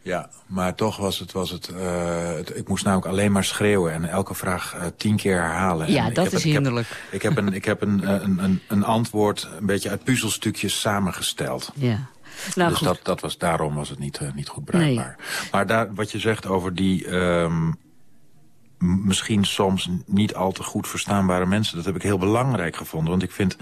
Ja, maar toch was het, was het, eh, het- ik moest namelijk alleen maar schreeuwen en elke vraag eh, tien keer herhalen. Ja, En dat is een- ik heb- hinderlijk. Ik heb, een, ik heb een, eh, een, een, een antwoord een beetje uit puzzelstukjes samengesteld. Ja. Nou, dus goed. dat, dat was, daarom was het niet, eh, niet goed bruikbaar. Maar daar, wat je zegt over die ehm, misschien soms niet al te goed verstaanbare mensen... dat heb ik heel belangrijk gevonden. Want ik vind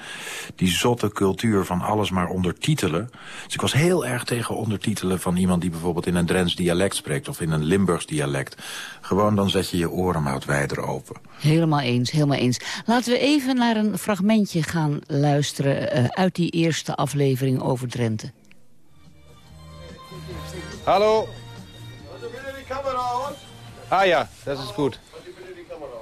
die zotte cultuur van alles maar ondertitelen... Dus ik was heel erg tegen ondertitelen van iemand die bijvoorbeeld in een Drents dialect spreekt... of in een Limburgs dialect. Gewoon dan zet je je oren maar wat wijder open. Helemaal eens, helemaal eens. Laten we even naar een fragmentje gaan luisteren... eh, uit die eerste aflevering over Drenthe. Hallo. Ah ja, dat is goed.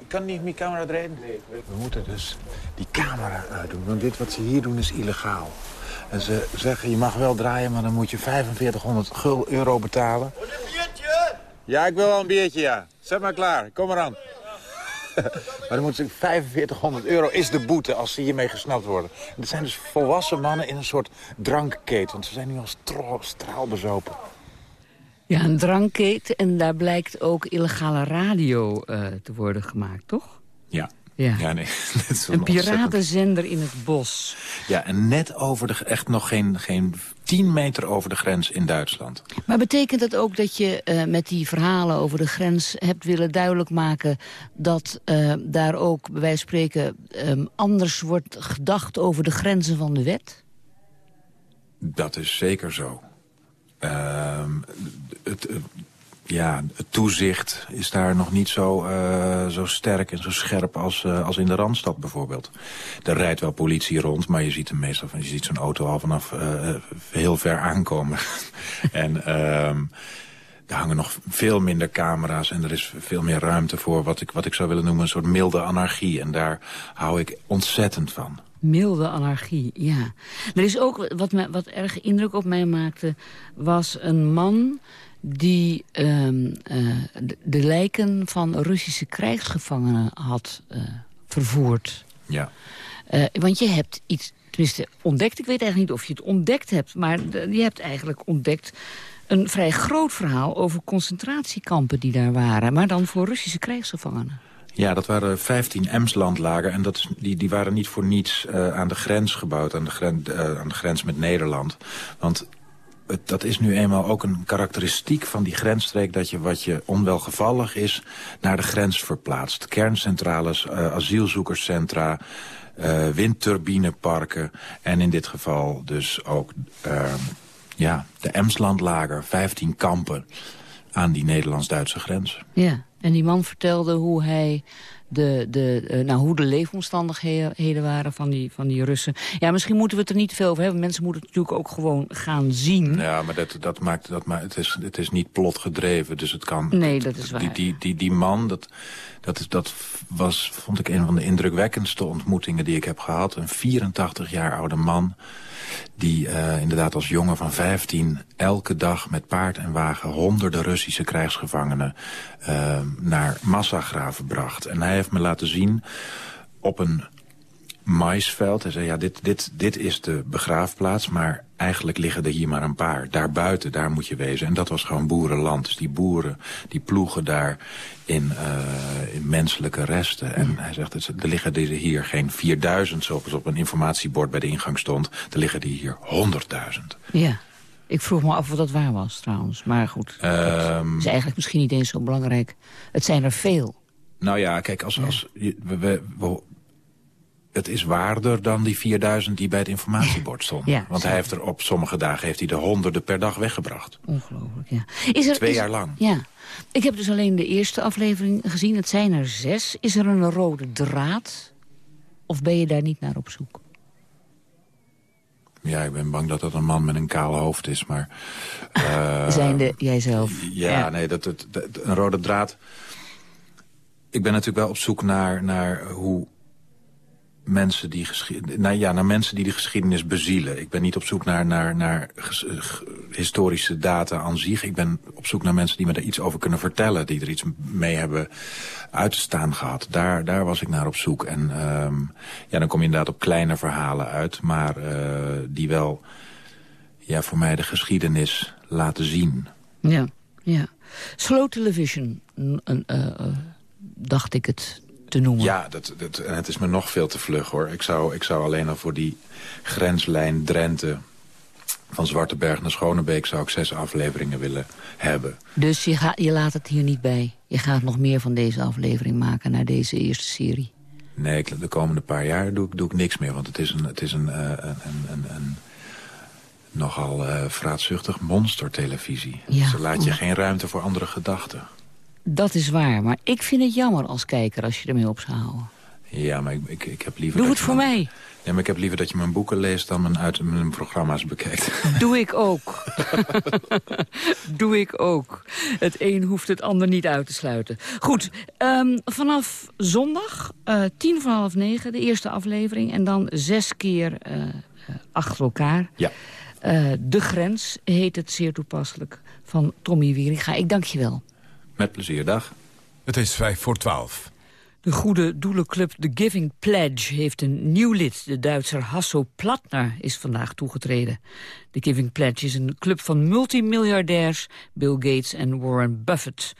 Ik kan niet mijn camera draaien. We moeten dus die camera uitdoen, want dit wat ze hier doen is illegaal. En ze zeggen, je mag wel draaien, maar dan moet je 4500 gul euro betalen. Ja, ik wil wel een biertje, ja. Zet maar klaar, kom eraan. Maar dan moeten ze 4500 euro is de boete als ze hiermee gesnapt worden. En dat zijn dus volwassen mannen in een soort drankketen, want ze zijn nu al straalbezopen. Ja, een drankkeet en daar blijkt ook illegale radio eh, te worden gemaakt, toch? Ja. Ja. Ja, nee. is Een piratenzender in het bos. Ja, en net over de, echt nog geen, geen 10 meter over de grens in Duitsland. Maar betekent dat ook dat je eh, met die verhalen over de grens hebt willen duidelijk maken... dat eh, daar ook, bij wijze van spreken, ehm, anders wordt gedacht over de grenzen van de wet? Dat is zeker zo. Ehm, het, ja, het toezicht is daar nog niet zo, eh, zo sterk en zo scherp als, eh, als in de Randstad bijvoorbeeld. Er rijdt wel politie rond, maar je ziet hem meestal van, je ziet zo'n auto al vanaf eh, heel ver aankomen. en ehm, er hangen nog veel minder camera's en er is veel meer ruimte voor wat ik, wat ik zou willen noemen een soort milde anarchie. En daar hou ik ontzettend van. Milde anarchie, ja. Er is ook, wat, me, wat erg indruk op mij maakte... was een man die ehm, eh, de, de lijken van Russische krijgsgevangenen had eh, vervoerd. Ja. Eh, want je hebt iets, tenminste ontdekt, ik weet eigenlijk niet of je het ontdekt hebt... maar de- je hebt eigenlijk ontdekt een vrij groot verhaal over concentratiekampen die daar waren... maar dan voor Russische krijgsgevangenen. Ja, dat waren 15 Emslandlagen en dat die, die waren niet voor niets eh, aan de grens gebouwd, aan de, gren, eh, aan de grens met Nederland. Want het, dat is nu eenmaal ook een karakteristiek van die grensstreek... dat je wat je onwelgevallig is naar de grens verplaatst. Kerncentrales, eh, asielzoekerscentra, windturbineparken... en in dit geval dus ook ja, de Emslandlager, 15 kampen aan die Nederlands-Duitse grens. Ja, en die man vertelde hoe hij de, de, eh, nou, hoe de leefomstandigheden waren van die, van die Russen. Ja, misschien moeten we het er niet te veel over hebben. Mensen moeten het natuurlijk ook gewoon gaan zien. Ja, maar dat, dat maakt, dat maakt, het, is, het is niet plot gedreven, dus het kan... Nee, dat is waar. Die, die, die, die man, dat, dat, is, dat was, vond ik, een van de indrukwekkendste ontmoetingen die ik heb gehad. Een 84 jaar oude man, die eh, inderdaad als jongen van 15... elke dag met paard en wagen honderden Russische krijgsgevangenen... eh, naar massagraven bracht. En hij heeft me laten zien op een maisveld. Hij zei, ja, dit, dit, dit is de begraafplaats, maar eigenlijk liggen er hier maar een paar. Daarbuiten, daar moet je wezen. En dat was gewoon boerenland. Dus die boeren, die ploegen daar in, uh, in menselijke resten. En hij zegt, er liggen er hier geen 4000, zoals op een informatiebord bij de ingang stond. Er liggen er hier 100.000. Ja. Ik vroeg me af of dat waar was trouwens. Maar goed, um, is eigenlijk misschien niet eens zo belangrijk. Het zijn er veel. Nou ja, kijk, als, als, we, we, we het is waarder dan die 4000 die bij het informatiebord stonden. Ja, Want hij heeft er op sommige dagen heeft hij de honderden per dag weggebracht. Ongelooflijk, ja. Is er, Twee is, jaar lang. Ja. Ik heb dus alleen de eerste aflevering gezien. Het zijn er zes. Is er een rode draad? Of ben je daar niet naar op zoek? Ja, ik ben bang dat dat een man met een kaal hoofd is, maar... Uh, Zijnde jijzelf. Ja, ja, nee, dat, dat, dat, een rode draad... Ik ben natuurlijk wel op zoek naar, naar hoe mensen die, nou ja, naar mensen die de geschiedenis bezielen. Ik ben niet op zoek naar, naar, naar historische data aan zich. Ik ben op zoek naar mensen die me daar iets over kunnen vertellen. Die er iets mee hebben uit te staan gehad. Daar, daar was ik naar op zoek. En um, ja, dan kom je inderdaad op kleine verhalen uit. Maar uh, die wel ja, voor mij de geschiedenis laten zien. Ja, ja. Slow television, uh, dacht ik het te noemen. Ja, dat, dat, en het is me nog veel te vlug hoor. Ik zou, ik zou alleen al voor die grenslijn Drenthe... van Zwarteberg naar Schonebeek zou ik zes afleveringen willen hebben. Dus je, je laat het hier niet bij? Je gaat nog meer van deze aflevering maken naar deze eerste serie? Nee, de komende paar jaar doe, doe ik niks meer. Want het is een, het is een, uh, een, een, een nogal uh, vraatzuchtig monstertelevisie. Ja. Ze laat je geen ruimte voor andere gedachten. Dat is waar, maar ik vind het jammer als kijker als je ermee op zou houden. Ja, maar ik, ik, ik heb liever... Doe het voor mijn, mij. Ja, maar ik heb liever dat je mijn boeken leest dan mijn, uit, mijn programma's bekijkt. Doe ik ook. Doe ik ook. Het een hoeft het ander niet uit te sluiten. Goed, um, vanaf zondag, uh, tien van half negen, de eerste aflevering. En dan zes keer uh, achter elkaar. Ja. Uh, de Grens heet het zeer toepasselijk van Tommy Wieringa. Ik dank je wel. Met plezier, dag. Het is vijf voor twaalf. De goede doelenclub The Giving Pledge heeft een nieuw lid. De Duitser Hasso Plattner is vandaag toegetreden. The Giving Pledge is een club van multimiljardairs... Bill Gates en Warren Buffett.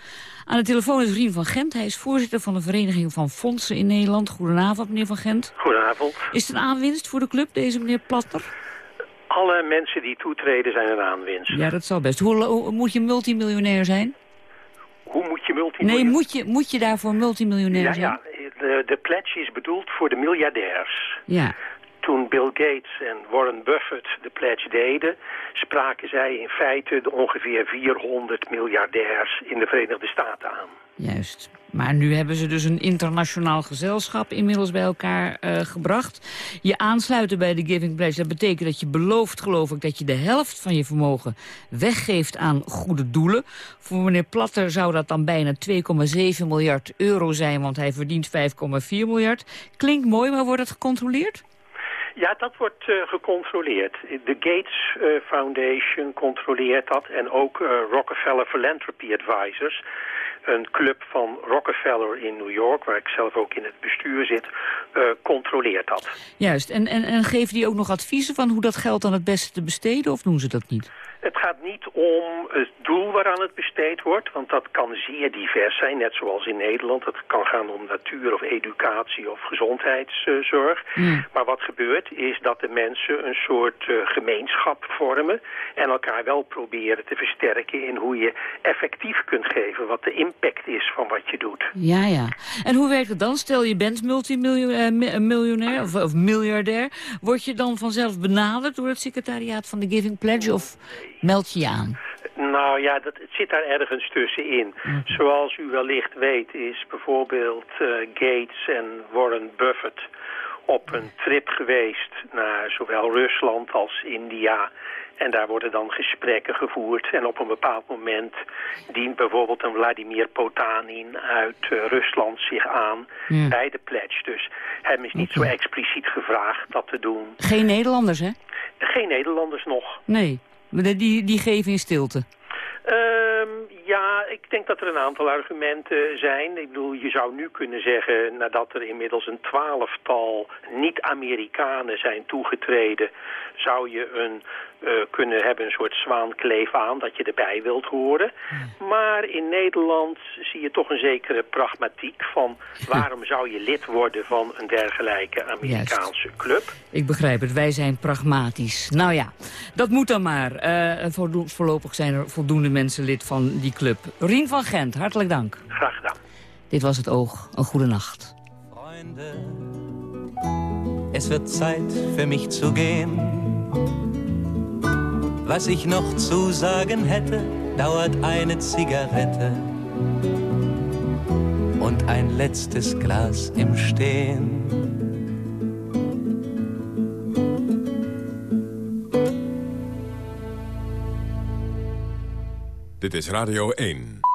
Aan de telefoon is Rien van Gent. Hij is voorzitter van de Vereniging van Fondsen in Nederland. Goedenavond, meneer van Gent. Goedenavond. Is het een aanwinst voor de club, deze meneer Plattner? Alle mensen die toetreden zijn een aanwinst. Ja, dat zal best. Hoe, hoe moet je multimiljonair zijn? Hoe moet je multimiljonair... Nee, moet je, moet je daarvoor multimiljonair ja, zijn? Ja, de, de pledge is bedoeld voor de miljardairs. Ja. Toen Bill Gates en Warren Buffett de pledge deden... spraken zij in feite de ongeveer 400 miljardairs in de Verenigde Staten aan. Juist. Maar nu hebben ze dus een internationaal gezelschap inmiddels bij elkaar uh, gebracht. Je aansluiten bij de Giving Pledge, dat betekent dat je belooft, geloof ik... dat je de helft van je vermogen weggeeft aan goede doelen. Voor meneer Platter zou dat dan bijna 2,7 miljard euro zijn... want hij verdient 5,4 miljard. Klinkt mooi, maar wordt het gecontroleerd? Ja, dat wordt uh, gecontroleerd. De Gates uh, Foundation controleert dat en ook Rockefeller Philanthropy Advisors een club van Rockefeller in New York, waar ik zelf ook in het bestuur zit, uh, controleert dat. Juist, en, en, en geven die ook nog adviezen van hoe dat geld dan het beste te besteden, of doen ze dat niet? Het gaat niet om het doel waaraan het besteed wordt, want dat kan zeer divers zijn, net zoals in Nederland. Het kan gaan om natuur of educatie of gezondheidszorg. Mm. Maar wat gebeurt is dat de mensen een soort uh, gemeenschap vormen en elkaar wel proberen te versterken in hoe je effectief kunt geven, wat de impact is van wat je doet. Ja, ja. En hoe werkt het dan? Stel je bent multimiljonair of, of miljardair. Word je dan vanzelf benaderd door het secretariaat van de Giving Pledge of meld je je aan? Nou ja, dat, het zit daar ergens tussenin. Mm. Zoals u wellicht weet is bijvoorbeeld uh, Gates en Warren Buffett op een trip geweest naar zowel Rusland als India. En daar worden dan gesprekken gevoerd. En op een bepaald moment dient bijvoorbeeld een Vladimir Potanin uit uh, Rusland zich aan Ja. bij de pledge. Dus hem is niet zo expliciet gevraagd dat te doen. Geen Nederlanders, hè? Geen Nederlanders nog. Nee, die, die geven in stilte. Ehm, ja, ik denk dat er een aantal argumenten zijn. Ik bedoel, je zou nu kunnen zeggen, nadat er inmiddels een twaalftal niet-Amerikanen zijn toegetreden, zou je een uh, kunnen hebben een soort zwaankleef aan, dat je erbij wilt horen. Maar in Nederland zie je toch een zekere pragmatiek van waarom zou je lid worden van een dergelijke Amerikaanse club. Ik begrijp het, wij zijn pragmatisch. Nou ja, dat moet dan maar. Uh, voorlopig zijn er voldoende mensen lid van die club. Rien van Gent, hartelijk dank. Graag gedaan. Dit was Het Oog, een goede nacht. Freunde, es wird Zeit für mich zu gehen. Was ich noch zu sagen hätte, dauert eine Zigarette und ein letztes Glas im Stehen. Dit is Radio 1.